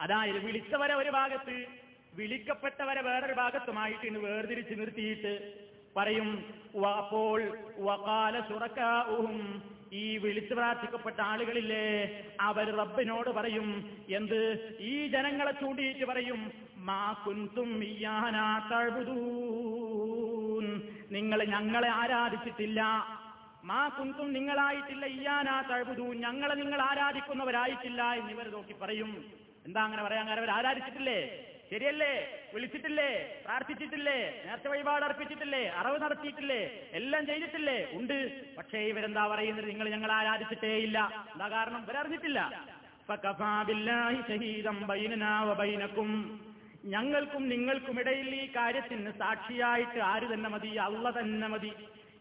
അതായത് വിളിച്ചവരെ ഒരു ഭാഗത്ത് വിളിക്കപ്പെട്ടവരെ വേറൊരു ഭാഗത്തുമായിട്ട് ഇന്ന് വേർതിരിച്ച് നിർത്തിയിട്ട് പറയും അപ്പോൾ വകാല സുറക്കാവും ഈ വിളിച്ചു പ്രാർത്ഥിക്കപ്പെട്ട ആളുകളില്ലേ അവർ റബ്ബിനോട് പറയും എന്ത്? ഈ ജനങ്ങളെ ചൂണ്ടിയിട്ട് പറയും മാ കുന്തും നിങ്ങൾ ഞങ്ങളെ ആരാധിച്ചിട്ടില്ല. മാ കുന്തും നിങ്ങളായിട്ടില്ല ഇയാനാ തഴുതു ഞങ്ങളെ നിങ്ങൾ ആരാധിക്കുന്നവരായിട്ടില്ല എന്നിവർ നോക്കി പറയും. എന്താ അങ്ങനെ പറയാൻ കാരണം? അവർ ആരാധിച്ചിട്ടില്ലേ? ശരിയല്ലേ? വിളിച്ചിട്ടില്ലേ? പ്രാർത്ഥിച്ചിട്ടില്ലേ? നേരത്തെ വഴിപാട് അർപ്പിച്ചിട്ടില്ലേ? അറവ് നടത്തിയിട്ടില്ലേ? എല്ലാം ചെയ്തിട്ടില്ലേ? ഉണ്ട്. പക്ഷേ ഇവരെന്താ പറയുന്നത്? നിങ്ങൾ ഞങ്ങൾ ആരാധിച്ചിട്ടേ ഇല്ല എന്താ കാരണം? ഇവരറിഞ്ഞിട്ടില്ല. ഞങ്ങൾക്കും നിങ്ങൾക്കും ഇടയിൽ ഈ കാര്യത്തിന് സാക്ഷിയായിട്ട് ആര് തന്നെ മതി? അള്ള തന്നെ മതി.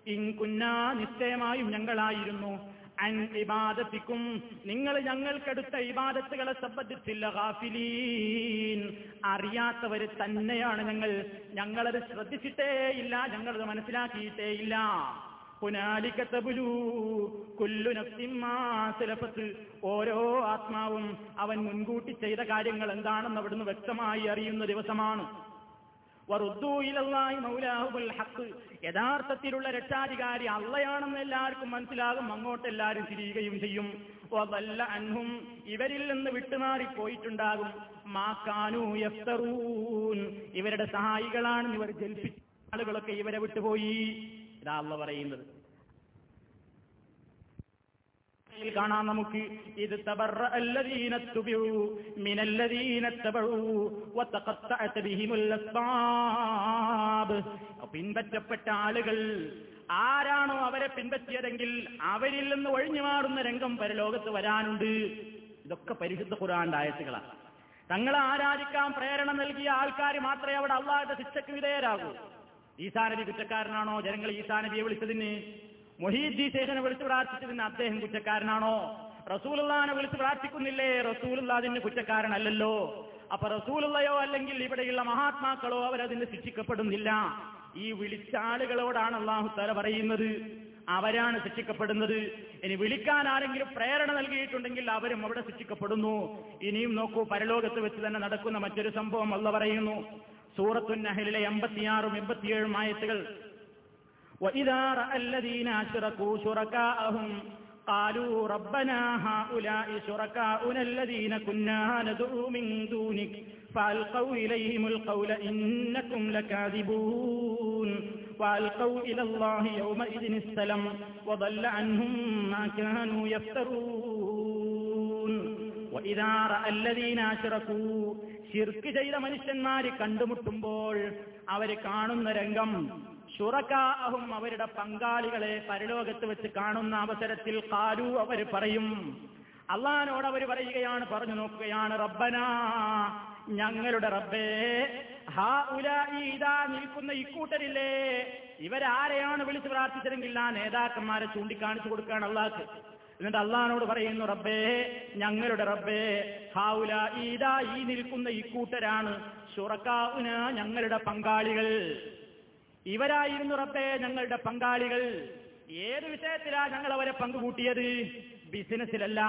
ഇൻകുന്നാ നിശ്ചയമായും ഞങ്ങളായിരുന്നു. അൻ ഇബാദത്തിക്കും നിങ്ങൾ ഞങ്ങൾക്കെടുത്ത ഇബാദത്തുകളെ സംബന്ധിച്ചില്ല ഗാഫിലീൻ. അറിയാത്തവര് തന്നെയാണ് ഞങ്ങൾ. ഞങ്ങളത് ശ്രദ്ധിച്ചിട്ടേ ഇല്ല ഞങ്ങളത് മനസ്സിലാക്കിയിട്ടേ ഇല്ല ഓരോ ആത്മാവും അവൻ മുൻകൂട്ടി ചെയ്ത കാര്യങ്ങൾ എന്താണെന്ന് അവിടുന്ന് വ്യക്തമായി അറിയുന്ന ദിവസമാണ്. യഥാർത്ഥത്തിലുള്ള രക്ഷാധികാരി അള്ളയാണെന്ന് എല്ലാവർക്കും മനസ്സിലാകും. അങ്ങോട്ട് എല്ലാവരും തിരിയുകയും ചെയ്യും. വദല്ല അൻഹും. ഇവരിൽ നിന്ന് വിട്ടുമാറി പോയിട്ടുണ്ടാകും. മാക്കാനു യഫ്തറൂൻ. ഇവരുടെ സഹായികളാണെന്ന് ഇവർ ജൽപ്പിച്ച ആളുകളൊക്കെ ഇവരെ വിട്ടുപോയി. ഇതാ അള്ള പറയുന്നത്. കാണാം നമുക്ക്. ഇത് പിൻപറ്റപ്പെട്ട ആളുകൾ ആരാണോ അവരെ പിൻപറ്റിയതെങ്കിൽ അവരിൽ നിന്ന് ഒഴിഞ്ഞു മാറുന്ന രംഗം പരലോകത്ത് വരാനുണ്ട്. ഇതൊക്കെ പരിശുദ്ധ ഖുർആന്റെ ആയത്തുകളാണ്. തങ്ങളെ ആരാധിക്കാൻ പ്രേരണ നൽകിയ ആൾക്കാർ മാത്രമേ അവിടെ അള്ളാഹുടെ ശിക്ഷയ്ക്ക് വിധേയരാകൂ. ഈസാനബി കുറ്റക്കാരനാണോ? ജനങ്ങൾ ഈസാനബിയെ വിളിച്ചതിന് മൊഹീദ്ദീ ശേഖനെ വിളിച്ച് പ്രാർത്ഥിച്ചിരുന്ന അദ്ദേഹം കുറ്റക്കാരനാണോ? റസൂലുള്ളാനെ വിളിച്ച് പ്രാർത്ഥിക്കുന്നില്ലേ? റസൂലുള്ള അതിന് കുറ്റക്കാരനല്ലല്ലോ. അപ്പൊ റസൂലുള്ളയോ അല്ലെങ്കിൽ ഇവിടെയുള്ള മഹാത്മാക്കളോ അവരതിന് ശിക്ഷിക്കപ്പെടുന്നില്ല. ഈ വിളിച്ചാളുകളോടാണ് അള്ളാഹു തല പറയുന്നത്. അവരാണ് ശിക്ഷിക്കപ്പെടുന്നത്. ഇനി വിളിക്കാൻ ആരെങ്കിലും പ്രേരണ നൽകിയിട്ടുണ്ടെങ്കിൽ അവരും അവിടെ ശിക്ഷിക്കപ്പെടുന്നു. ഇനിയും നോക്കൂ പരലോകത്ത് വെച്ച് തന്നെ നടക്കുന്ന മറ്റൊരു സംഭവം അല്ല പറയുന്നു. സൂറത്തുന്നഹലിലെ എൺപത്തിയാറും എൺപത്തിയേഴും ആയത്തുകൾ وإذا رأى الذين أشركوا شركاءهم قالوا ربنا هؤلاء شركاؤنا الذين كنا ندعو من دونك فألقوا إليهم القول إنكم لكاذبون وألقوا إلى الله يومئذ السلم وضل عنهم ما كانوا يفترون وإذا رأى الذين أشركوا ശിർക്ക് ചെയ്ത മനുഷ്യന്മാര് കണ്ടുമുട്ടുമ്പോൾ അവര് കാണുന്ന രംഗം ഷുറക്കാഹും അവരുടെ പങ്കാളികളെ പരലോകത്ത് വെച്ച് കാണുന്ന അവസരത്തിൽ കാലു അവർ പറയും. അള്ളഹാനോട് അവർ പറയുകയാണ് പറഞ്ഞു നോക്കുകയാണ് റബ്ബനാ ഞങ്ങളുടെ റബ്ബേ ഹാ ഉലാ നിൽക്കുന്ന ഇക്കൂട്ടരില്ലേ ഇവരാരെയാണ് വിളിച്ചു പ്രാർത്ഥിച്ചതെങ്കിൽ ആ നേതാക്കന്മാരെ ചൂണ്ടിക്കാണിച്ചു കൊടുക്കുകയാണ് അള്ളാഹ്ക്ക് എന്നിട്ട് അള്ളഹാനോട് പറയുന്നു റബ്ബേ ഞങ്ങളുടെ റബ്ബേ ഹാവുല ഈദാ ഈ നിൽക്കുന്ന ഈ കൂട്ടരാണ് ഷുറക്കാവുന ഞങ്ങളുടെ പങ്കാളികൾ. ഇവരായിരുന്നു റബ്ബേ ഞങ്ങളുടെ പങ്കാളികൾ. ഏത് വിഷയത്തിലാ ഞങ്ങൾ അവരെ പങ്കുകൂട്ടിയത്? ബിസിനസ്സിലല്ല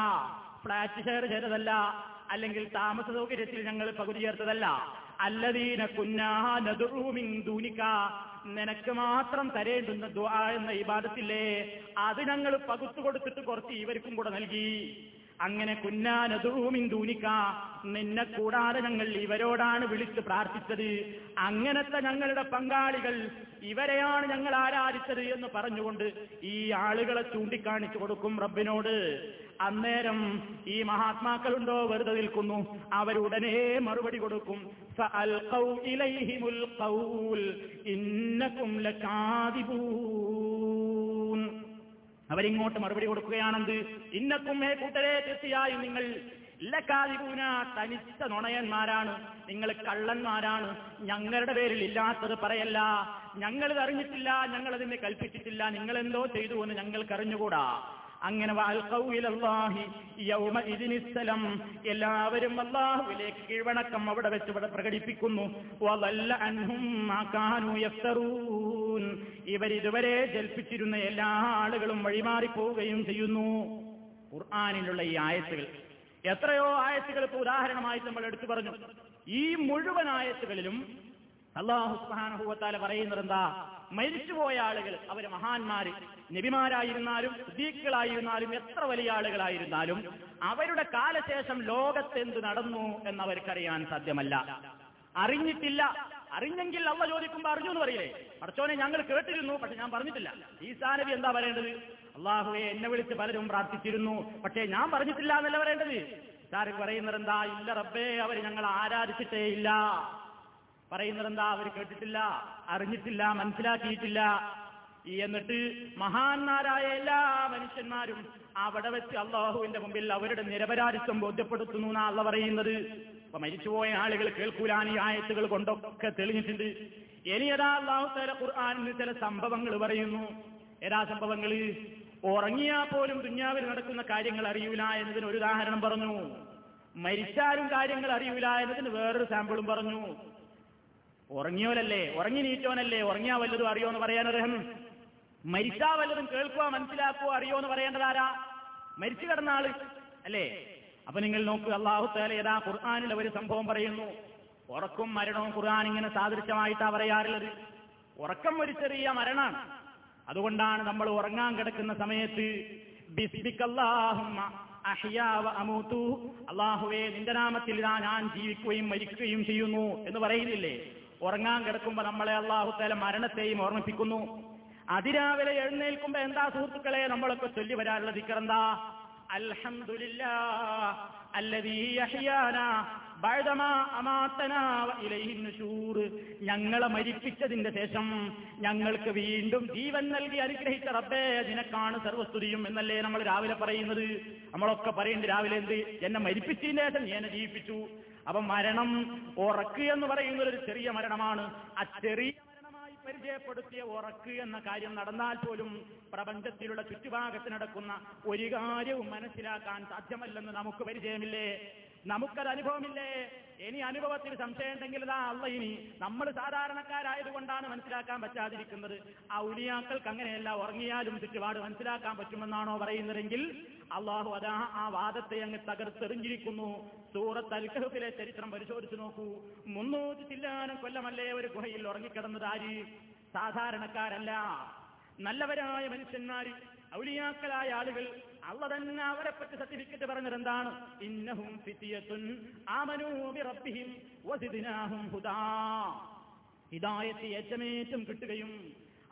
ഫ്ലാറ്റ് ഷെയർ ചെയ്തതല്ല അല്ലെങ്കിൽ താമസ സൗകര്യത്തിൽ ഞങ്ങൾ പകുതി ചേർത്തതല്ല. അല്ലദീന കുന്നാനദൂമിൻ ദൂനിക്ക നിനക്ക് മാത്രം തരേണ്ടുന്ന ദ്വാ എന്ന ഇബാദത്തില്ലേ? അത് ഞങ്ങൾ പകുത്തു കൊടുത്തിട്ട് കുറച്ച് ഇവർക്കും കൂടെ നൽകി. അങ്ങനെ കുന്നാനതൂമിൻ തൂനിക്ക നിന്നെ കൂടാതെ ഞങ്ങൾ ഇവരോടാണ് വിളിച്ച് പ്രാർത്ഥിച്ചത്. അങ്ങനത്തെ ഞങ്ങളുടെ പങ്കാളികൾ ഇവരെയാണ് ഞങ്ങൾ ആരാധിച്ചത് എന്ന് പറഞ്ഞുകൊണ്ട് ഈ ആളുകളെ ചൂണ്ടിക്കാണിച്ചു കൊടുക്കും റബ്ബിനോട്. അന്നേരം ഈ മഹാത്മാക്കളുണ്ടോ വെറുതെ നിൽക്കുന്നു. അവരുടനെ മറുപടി കൊടുക്കും. ഇന്നക്കും ലകാദിബൂൻ. അവരിങ്ങോട്ട് മറുപടി കൊടുക്കുകയാണെന്ത്? ഇന്നക്കും ഹേ കൂട്ടരെ തീർച്ചയായും നിങ്ങൾ ഇല്ലക്കാതിപൂന തനിച്ച നുണയന്മാരാണ്. നിങ്ങൾ കള്ളന്മാരാണ്. ഞങ്ങളുടെ പേരിൽ ഇല്ലാത്തത് പറയല്ല. ഞങ്ങളിത് അറിഞ്ഞിട്ടില്ല ഞങ്ങളതിനെ കൽപ്പിച്ചിട്ടില്ല. നിങ്ങൾ എന്തോ ചെയ്തു എന്ന് ഞങ്ങൾക്ക് അറിഞ്ഞുകൂടാ. അങ്ങനെ എല്ലാവരും അള്ളാഹുവിലേക്ക് കീഴ്വണക്കം അവിടെ വെച്ച് ഇവിടെ പ്രകടിപ്പിക്കുന്നു. ഇവരിതുവരെ ജൽപ്പിച്ചിരുന്ന എല്ലാ ആളുകളും വഴിമാറിപ്പോവുകയും ചെയ്യുന്നു. ഖുർആാനിലുള്ള ഈ ആയത്തുകൾ. എത്രയോ ആയത്തുകൾ ഇപ്പൊ ഉദാഹരണമായി നമ്മൾ എടുത്തു പറഞ്ഞു. ഈ മുഴുവൻ ആയത്തുകളിലും അള്ളാഹു സുബാനുഭവത്താല പറയുന്നത് എന്താ മരിച്ചുപോയ ആളുകൾ അവർ മഹാന്മാര്. നബിമാരായിരുന്നാലും ദീക്കളായിരുന്നാലും എത്ര വലിയ ആളുകളായിരുന്നാലും അവരുടെ കാലശേഷം ലോകത്തെന്ത് നടന്നു എന്നവർക്കറിയാൻ സാധ്യമല്ല. അറിഞ്ഞിട്ടില്ല. അറിഞ്ഞെങ്കിൽ അള്ള ചോദിക്കുമ്പോൾ അറിഞ്ഞു എന്ന് പറയില്ലേ? പഠിച്ചോനെ ഞങ്ങൾ കേട്ടിരുന്നു പക്ഷെ ഞാൻ പറഞ്ഞിട്ടില്ല. ഈ സാനവി എന്താ പറയേണ്ടത്? അള്ളാഹുവെ എന്നെ വിളിച്ച് പലരും പ്രാർത്ഥിച്ചിരുന്നു പക്ഷേ ഞാൻ പറഞ്ഞിട്ടില്ല എന്നല്ല പറയേണ്ടത്. സാറ് പറയുന്നത് എന്താ? ഇല്ല റബ്ബേ അവർ ഞങ്ങൾ ആരാധിച്ചിട്ടേ ഇല്ല. പറയുന്നത് എന്താ? അവർ കേട്ടിട്ടില്ല അറിഞ്ഞിട്ടില്ല മനസ്സിലാക്കിയിട്ടില്ല. എന്നിട്ട് മഹാന്മാരായ എല്ലാ മനുഷ്യന്മാരും അവിടെ വെച്ച് അള്ളാഹുവിന്റെ മുമ്പിൽ അവരുടെ നിരപരാധിത്വം ബോധ്യപ്പെടുത്തുന്നു എന്നാ അള്ള പറയുന്നത്. അപ്പൊ മരിച്ചുപോയ ആളുകൾ കേൾക്കൂലാൻ ഈ ആയത്തുകൾ കൊണ്ടൊക്കെ തെളിഞ്ഞിട്ടുണ്ട്. ഇനി ഏതാ അള്ളാഹു തല ഖുർആാനിന് ചില സംഭവങ്ങൾ പറയുന്നു. ഏതാ സംഭവങ്ങൾ? ഉറങ്ങിയാ പോലും ദുഞ്ഞാവിൽ നടക്കുന്ന കാര്യങ്ങൾ അറിയൂല എന്നതിന് ഒരു ഉദാഹരണം പറഞ്ഞു. മരിച്ചാലും കാര്യങ്ങൾ അറിയൂല എന്നതിന് വേറൊരു സാമ്പിളും പറഞ്ഞു. ഉറങ്ങിയോലല്ലേ ഉറങ്ങി നീറ്റോനല്ലേ ഉറങ്ങിയാ വല്ലതും അറിയോ എന്ന് പറയാൻ അർഹം? മരിച്ചാ വല്ലതും കേൾക്കുക മനസ്സിലാക്കുക അറിയോ എന്ന് പറയേണ്ടതാരാ? മരിച്ചു കിടന്ന ആൾ അല്ലേ? അപ്പൊ നിങ്ങൾ നോക്കൂ അള്ളാഹു താല ഏതാ ഖുർആാനിൽ ഒരു സംഭവം പറയുന്നു. ഉറക്കും മരണവും ഖുർആൻ ഇങ്ങനെ സാദൃശ്യമായിട്ടാ പറയാറുള്ളത്. ഉറക്കം ഒരു ചെറിയ മരണമാണ് അതുകൊണ്ടാണ് നമ്മൾ ഉറങ്ങാൻ കിടക്കുന്ന സമയത്ത് അള്ളാഹുവേ നിന്റെ നാമത്തിൽ ഇതാ ഞാൻ ജീവിക്കുകയും മരിക്കുകയും ചെയ്യുന്നു എന്ന് പറയുന്നില്ലേ? ഉറങ്ങാൻ കിടക്കുമ്പോ നമ്മളെ അള്ളാഹു തല മരണത്തെയും ഓർമ്മിപ്പിക്കുന്നു. അതിരാവിലെ എഴുന്നേൽക്കുമ്പോ എന്താ സുഹൃത്തുക്കളെ നമ്മളൊക്കെ ചൊല്ലി വരാനുള്ള ദിക്കറെന്താ? ഞങ്ങളെ മരിപ്പിച്ചതിന്റെ ശേഷം ഞങ്ങൾക്ക് വീണ്ടും ജീവൻ നൽകി അനുഗ്രഹിച്ച റബ്ബേ നിനക്കാണ് സർവസ്തുതിയും എന്നല്ലേ നമ്മൾ രാവിലെ പറയുന്നത്. നമ്മളൊക്കെ പറയുന്നത് രാവിലെ എന്ത്? എന്നെ മരിപ്പിച്ചതിന്റെ ശേഷം എന്നെ ജീവിപ്പിച്ചു. അപ്പൊ മരണം ഉറക്ക് എന്ന് പറയുന്നത് ഒരു ചെറിയ മരണമാണ്. ആ ചെറിയ പരിചയപ്പെടുത്തിയ ഉറക്ക് എന്ന കാര്യം നടന്നാൽ പോലും പ്രപഞ്ചത്തിലുള്ള ചുറ്റുഭാഗത്ത് നടക്കുന്ന ഒരു കാര്യവും മനസ്സിലാക്കാൻ സാധ്യമല്ലെന്ന് നമുക്ക് പരിചയമില്ലേ? നമുക്കത് അനുഭവമില്ലേ? ഇനി അനുഭവത്തിൽ സംശയം ഉണ്ടെങ്കിൽ ഇതാ അല്ല ഇനി നമ്മൾ സാധാരണക്കാരായതുകൊണ്ടാണ് മനസ്സിലാക്കാൻ പറ്റാതിരിക്കുന്നത്. ആ ഉലിയാക്കൾക്ക് അങ്ങനെയല്ല ഉറങ്ങിയാലും ചുറ്റുപാട് മനസ്സിലാക്കാൻ പറ്റുമെന്നാണോ പറയുന്നതെങ്കിൽ അള്ളാഹു അതാ ആ വാദത്തെ അങ്ങ് തകർത്തെറിഞ്ഞിരിക്കുന്നു. സൂറത്ത് അൽക്കഹത്തിലെ ചരിത്രം പരിശോധിച്ചു നോക്കൂ. മുന്നൂറ്റി ചില്ലാനം കൊല്ലമല്ലേ ഒരു ഗുഹയിൽ ഉറങ്ങിക്കിടന്നത് ആര്? സാധാരണക്കാരല്ല. നല്ലവരായ മനുഷ്യന്മാര് ഔലിയാക്കളായ ആളുകൾ അള്ള തന്നെ അവരെ പറ്റി സർട്ടിഫിക്കറ്റ് പറഞ്ഞത് ഇന്നഹും ഫിത്തിയത്തുൻ ആമനൂ ബിറബ്ബിഹിം വസിദ്നാഹും ഹുദാ. ഹിദായത്ത് ഏറ്റമേറ്റം കിട്ടുകയും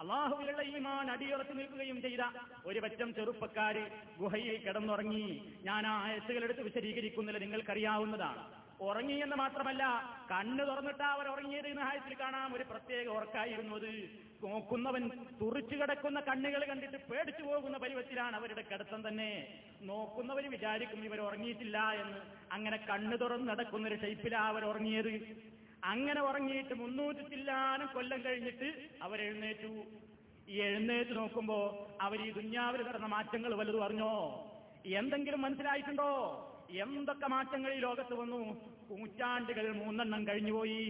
അള്ളാഹുവിലുള്ള ഈമാൻ അടിയുറച്ചു നിൽക്കുകയും ചെയ്ത ഒരു പറ്റം ചെറുപ്പക്കാര് ഗുഹയിൽ കിടന്നുറങ്ങി ഞാൻ ആ ആയത്തുകളെടുത്ത് വിശദീകരിക്കുന്നില്ല നിങ്ങൾക്കറിയാവുന്നതാണ്. ഉറങ്ങി എന്ന് മാത്രമല്ല കണ്ണു തുറന്നിട്ട് അവർ ഉറങ്ങിയത് എന്ന് ആയത്തിൽ കാണാം. ഒരു പ്രത്യേക ഉറക്കായിരുന്നു അത്. നോക്കുന്നവൻ തുറിച്ചു കിടക്കുന്ന കണ്ണുകൾ കണ്ടിട്ട് പേടിച്ചു പോകുന്ന പരുവത്തിലാണ് അവരുടെ കിടത്തം തന്നെ. നോക്കുന്നവർ വിചാരിക്കും ഇവർ ഉറങ്ങിയിട്ടില്ല എന്ന്. അങ്ങനെ കണ്ണു തുറന്ന് നടക്കുന്ന ഒരു ഷെയ്പ്പിലാ അവർ ഉറങ്ങിയത്. അങ്ങനെ ഉറങ്ങിയിട്ട് മുന്നൂറ്റി ചില്ലാനം കൊല്ലം കഴിഞ്ഞിട്ട് അവരെഴുന്നേറ്റു ഈ എഴുന്നേറ്റ് നോക്കുമ്പോ അവർ ഈ ദുഞ്ഞാവിൽ നടന്ന മാറ്റങ്ങൾ വലുതും അറിഞ്ഞോ? എന്തെങ്കിലും മനസ്സിലായിട്ടുണ്ടോ? എന്തൊക്കെ മാറ്റങ്ങൾ ഈ ലോകത്ത് വന്നു? നൂറ്റാണ്ടുകൾ മൂന്നെണ്ണം കഴിഞ്ഞുപോയി.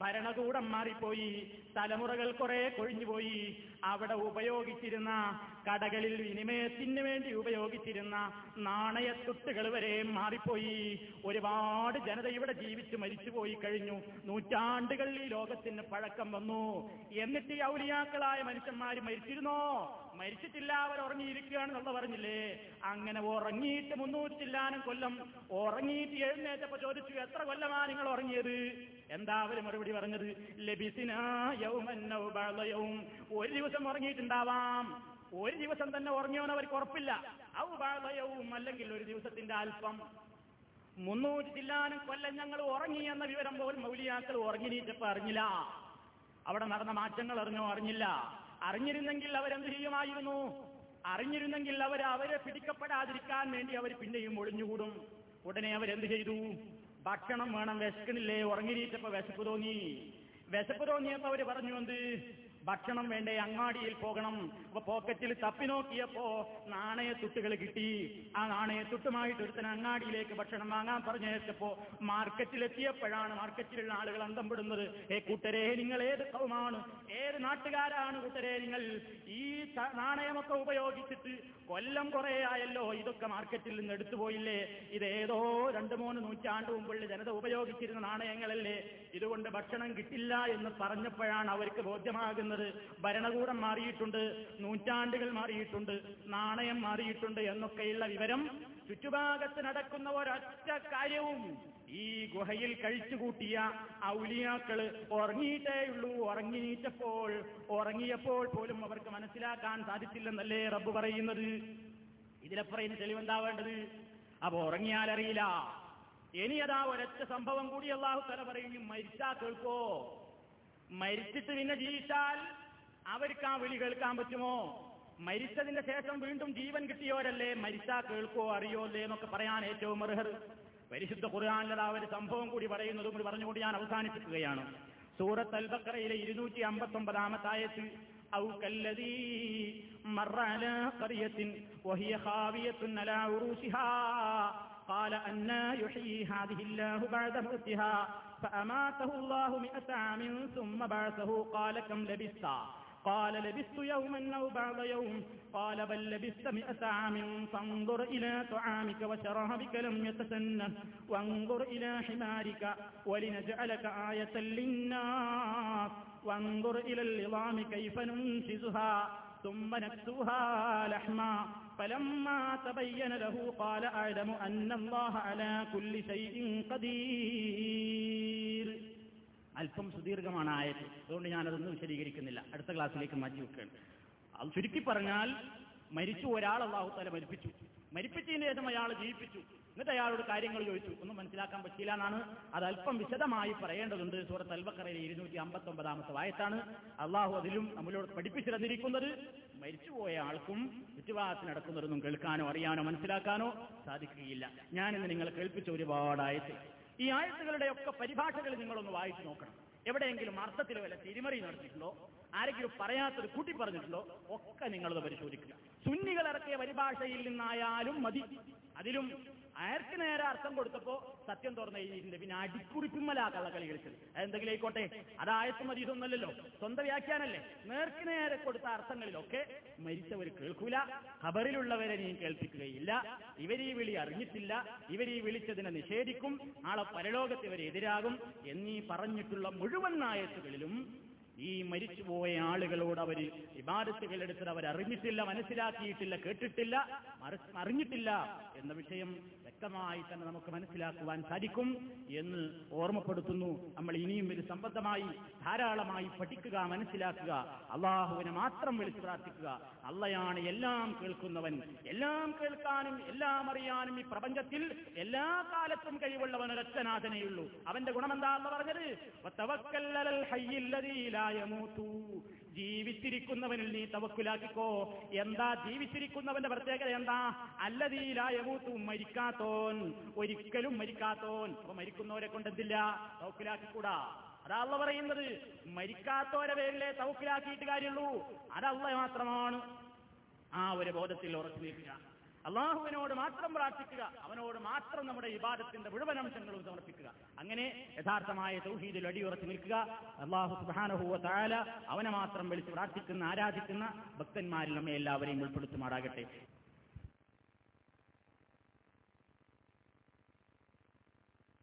ഭരണകൂടം മാറിപ്പോയി. തലമുറകൾ കുറെ കൊഴിഞ്ഞുപോയി. അവിടെ ഉപയോഗിച്ചിരുന്ന കടകളിൽ വിനിമയത്തിന് വേണ്ടി ഉപയോഗിച്ചിരുന്ന നാണയത്തുട്ടുകൾ വരെ മാറിപ്പോയി. ഒരുപാട് ജനത ഇവിടെ ജീവിച്ച് മരിച്ചുപോയി കഴിഞ്ഞു. നൂറ്റാണ്ടുകളിൽ ഈ ലോകത്തിന് പഴക്കം വന്നു. എന്നിട്ട് ഔലിയാക്കളായ മനുഷ്യന്മാർ മരിച്ചിരുന്നോ? മരിച്ചിട്ടില്ല അവർ ഉറങ്ങിയിരിക്കുകയാണെന്നുള്ള പറഞ്ഞില്ലേ? അങ്ങനെ ഉറങ്ങിയിട്ട് മുന്നൂറ്റില്ലാനും കൊല്ലം ഉറങ്ങിയിട്ട് എഴുന്നേറ്റപ്പോ ചോദിച്ചു എത്ര കൊല്ലമാ നിങ്ങൾ ഉറങ്ങിയത്? എന്താ അവർ മറുപടി പറഞ്ഞത്? ലബിസിനായവും ഒരു ദിവസം ഉറങ്ങിയിട്ടുണ്ടാവാം. ഒരു ദിവസം തന്നെ ഉറങ്ങിയവൻ അവർക്ക് ഉറപ്പില്ല. ഔബാളയവും അല്ലെങ്കിൽ ഒരു ദിവസത്തിന്റെ അല്പം. മുന്നൂറ്റി ചില്ലാനും കൊല്ലം ഞങ്ങൾ ഉറങ്ങി എന്ന വിവരം പോലും മൗലിയാക്കൾ ഉറങ്ങിനീറ്റപ്പോ അറിഞ്ഞില്ല. അവിടെ നടന്ന മാറ്റങ്ങൾ അറിഞ്ഞോ അറിഞ്ഞില്ല. അറിഞ്ഞിരുന്നെങ്കിൽ അവരെന്ത് ചെയ്യുമായിരുന്നു? അറിഞ്ഞിരുന്നെങ്കിൽ അവർ അവരെ പിടിക്കപ്പെടാതിരിക്കാൻ വേണ്ടി അവർ പിന്നെയും ഒളിഞ്ഞുകൂടും. ഉടനെ അവരെന്ത് ചെയ്തു? ഭക്ഷണം വേണം വിശക്കണില്ലേ ഉറങ്ങിരീറ്റപ്പോ വിശപ്പ് തോന്നി. വിശപ്പ് തോന്നിയപ്പോ അവർ പറഞ്ഞു എന്ത്? ഭക്ഷണം വേണ്ടേ അങ്ങാടിയിൽ പോകണം. അപ്പൊ പോക്കറ്റിൽ തപ്പി നോക്കിയപ്പോ നാണയത്തുട്ടുകൾ കിട്ടി. ആ നാണയത്തുട്ടുമായിട്ട് ഒരുത്തൻ അങ്ങാടിയിലേക്ക് ഭക്ഷണം വാങ്ങാൻ പറഞ്ഞേച്ചപ്പോ മാർക്കറ്റിലെത്തിയപ്പോഴാണ് മാർക്കറ്റിലുള്ള ആളുകൾ അന്തം പെടുന്നത് ഏ കൂട്ടരെ നിങ്ങൾ ഏത് കൗമാണ്? ഏത് നാട്ടുകാരാണ് കൂട്ടരെ നിങ്ങൾ? ഈ നാണയമൊക്കെ ഉപയോഗിച്ചിട്ട് കൊല്ലം കുറെ ആയല്ലോ ഇതൊക്കെ മാർക്കറ്റിൽ നിന്ന് എടുത്തുപോയില്ലേ ഏതോ രണ്ടു മൂന്ന് നൂറ്റാണ്ട് മുമ്പുള്ള ജനത ഉപയോഗിച്ചിരുന്ന നാണയങ്ങളല്ലേ? ഇതുകൊണ്ട് ഭക്ഷണം കിട്ടില്ല എന്ന് പറഞ്ഞപ്പോഴാണ് അവർക്ക് ബോധ്യമാകുന്നത്. ഭരണകൂടം മാറിയിട്ടുണ്ട് നൂറ്റാണ്ടുകൾ മാറിയിട്ടുണ്ട് നാണയം മാറിയിട്ടുണ്ട് എന്നൊക്കെയുള്ള വിവരം ചുറ്റുഭാഗത്ത് നടക്കുന്ന ഒരൊറ്റ കാര്യവും ഈ ഗുഹയിൽ കഴിച്ചുകൂട്ടിയ ഔലിയാക്കൾ ഉറങ്ങിയിട്ടേയുള്ളൂ ഉറങ്ങിനീറ്റപ്പോൾ ഉറങ്ങിയപ്പോൾ പോലും അവർക്ക് മനസ്സിലാക്കാൻ സാധിച്ചില്ലെന്നല്ലേ റബ്ബ് പറയുന്നത്? ഇതിലപ്പുറം ഇനി തെളിവെന്താവേണ്ടത്? അപ്പൊ ഉറങ്ങിയാൽ അറിയില്ല ഇനി അതാ ഒരൊറ്റ സംഭവം കൂടി അള്ളാഹു തല പറയും മരിച്ചാ കേൾക്കോ? മരിച്ചിട്ട് പിന്നെ ജീവിച്ചാൽ അവർക്ക് ആ വിളി കേൾക്കാൻ പറ്റുമോ മരിച്ചതിന്റെ ശേഷം വീണ്ടും ജീവൻ കിട്ടിയവരല്ലേ മരിച്ചാ കേൾക്കോ അറിയോ അല്ലേ എന്നൊക്കെ പറയാൻ ഏറ്റവും അർഹർ പരിശുദ്ധ ഖുർആാനിലത് ആ ഒരു സംഭവം കൂടി പറയുന്നതും കൂടി പറഞ്ഞുകൊണ്ട് ഞാൻ അവസാനിപ്പിക്കുകയാണ് സൂറത്ത് അൽബക്കറയിലെ ഇരുന്നൂറ്റി അമ്പത്തി ഒമ്പതാമത്തായത്തിൽ أو كالذي مر على قرية وهي خاوية على عروشها قال أنا يحيي هذه الله بعد موتها فأماته الله مئة عام ثم بعثه. قال كم لبثت قال لبثت يوما أو بعض يوم. قال بل لبثت مئة عام. فانظر إلى طعامك وشرابك لم يتسنه. وانظر إلى حمارك ولنجعلك آية للناس. وانظر إلى العظام كيف ننشزها ثم نكسوها لحما. فلما تبين له قال أعلم أن الله على كل شيء قدير അല്പം സുദീർഘമാണ് ആയത് അതുകൊണ്ട് ഞാനതൊന്നും വിശദീകരിക്കുന്നില്ല അടുത്ത ക്ലാസ്സിലേക്ക് മാറ്റി വെക്കുകയാണ് അത് ചുരുക്കി പറഞ്ഞാൽ മരിച്ചു ഒരാൾ അള്ളാഹു തല മരിപ്പിച്ചു മരിപ്പിച്ചതിന് ശേഷം അയാൾ ജീവിപ്പിച്ചു എന്നിട്ട് അയാളോട് കാര്യങ്ങൾ ചോദിച്ചു ഒന്നും മനസ്സിലാക്കാൻ പറ്റിയില്ല എന്നാണ് അത് അല്പം വിശദമായി പറയേണ്ടതുണ്ട് സൂറത്ത് അൽബക്കറയിലെ ഇരുന്നൂറ്റി അമ്പത്തി ഒമ്പതാമത്തെ വായത്താണ് അള്ളാഹു അതിലും നമ്മളോട് പഠിപ്പിച്ചു തന്നിരിക്കുന്നത് മരിച്ചുപോയ ആൾക്കും ചുറ്റുഭാഗത്ത് നടക്കുന്നതൊന്നും കേൾക്കാനോ അറിയാനോ മനസ്സിലാക്കാനോ സാധിക്കുകയില്ല. ഞാനിന്ന് നിങ്ങൾ കേൾപ്പിച്ച ഒരുപാട് ആയത്ത് ഈ ആയത്തുകളുടെ ഒക്കെ പരിഭാഷകൾ നിങ്ങളൊന്ന് വായിച്ചു നോക്കണം. എവിടെയെങ്കിലും അർത്ഥത്തിൽ വല്ല തിരിമറി നടത്തിയിട്ടുണ്ടോ ആരെങ്കിലും പറയാത്തത് കൂട്ടി പറഞ്ഞിട്ടുണ്ടോ? ഒക്കെ നിങ്ങളത് പരിശോധിക്കുക. സുന്നികൾ ഇറക്കിയ പരിഭാഷയിൽ നിന്നായാലും മതി. അതിലും അയർക്ക് നേരെ അർത്ഥം കൊടുത്തപ്പോ സത്യം തുറന്നു കഴിഞ്ഞിട്ടുണ്ട് പിന്നെ അടിക്കുറിപ്പിമ്മല കള്ളക്കളി കളിച്ചത് അതെന്തെങ്കിലും ആയിക്കോട്ടെ? അത് ആയത്ത് മതി ഇതൊന്നല്ലല്ലോ സ്വന്തം വ്യാഖ്യാനല്ലേ? നേർക്ക് നേരെ കൊടുത്ത അർത്ഥങ്ങളിലൊക്കെ മരിച്ചവർ കേൾക്കൂല. ഖബറിലുള്ളവരെ നീ കേൾപ്പിക്കുകയില്ല. ഇവരീ വിളി അറിഞ്ഞിട്ടില്ല. ഇവരീ വിളിച്ചതിനെ നിഷേധിക്കും. നാളെ പരലോകത്ത് ഇവരെ എതിരാകും. എന്നീ പറഞ്ഞിട്ടുള്ള മുഴുവൻ ആയത്തുകളിലും ഈ മരിച്ചുപോയ ആളുകളോട് അവർ ഇമാരത്തുകൾ എടുത്തത് അവർ അറിഞ്ഞിട്ടില്ല മനസ്സിലാക്കിയിട്ടില്ല കേട്ടിട്ടില്ല അറിഞ്ഞിട്ടില്ല എന്ന വിഷയം വ്യക്തമായി തന്നെ നമുക്ക് മനസ്സിലാക്കുവാൻ സാധിക്കും എന്ന് ഓർമ്മപ്പെടുത്തുന്നു. നമ്മൾ ഇനിയും ഇത് സംബന്ധമായി ധാരാളമായി പഠിക്കുക മനസ്സിലാക്കുക. അള്ളാഹുവിനെ മാത്രം വിളിച്ചു പ്രാർത്ഥിക്കുക. അള്ളയാണ് എല്ലാം കേൾക്കുന്നവൻ. എല്ലാം കേൾക്കാനും എല്ലാം അറിയാനും ഈ പ്രപഞ്ചത്തിൽ എല്ലാ കാലത്തും കഴിവുള്ളവൻ ഒരച്ഛനാഥനെയുള്ളൂ. അവന്റെ ഗുണമെന്താ എന്ന് പറഞ്ഞത്. ജീവിച്ചിരിക്കുന്നവനിൽ നീ തവക്കുലാക്കിക്കോ. എന്താ ജീവിച്ചിരിക്കുന്നവന്റെ പ്രത്യേകത എന്താ? അല്ലതീലായമൂത്തു മരിക്കാത്തോൻ. ഒരിക്കലും മരിക്കാത്തോൻ. അപ്പൊ മരിക്കുന്നവരെ കൊണ്ട് എന്തില്ല തവക്കുലാക്കിക്കൂടാ. അതാ അള്ള പറയുന്നത്. മരിക്കാത്തവരെ പേരിലെ തൗക്കിലാക്കിയിട്ട് കാര്യമുള്ളൂ. അതല്ല മാത്രമാണ് ആ ഒരു ബോധത്തിൽ ഉറച്ചു നിൽക്കുക. അള്ളാഹുവിനോട് മാത്രം പ്രാർത്ഥിക്കുക. അവനോട് മാത്രം നമ്മുടെ വിവാദത്തിന്റെ മുഴുവൻ അംശങ്ങളും സമർപ്പിക്കുക. അങ്ങനെ യഥാർത്ഥമായ തൗഹീദിൽ അടിയുറച്ചു നിൽക്കുക. അള്ളാഹു സുബാനഹുവ അവനെ മാത്രം വിളിച്ച് പ്രാർത്ഥിക്കുന്ന ആരാധിക്കുന്ന ഭക്തന്മാരിൽ നമ്മെ എല്ലാവരെയും ഉൾപ്പെടുത്തുമാറാകട്ടെ.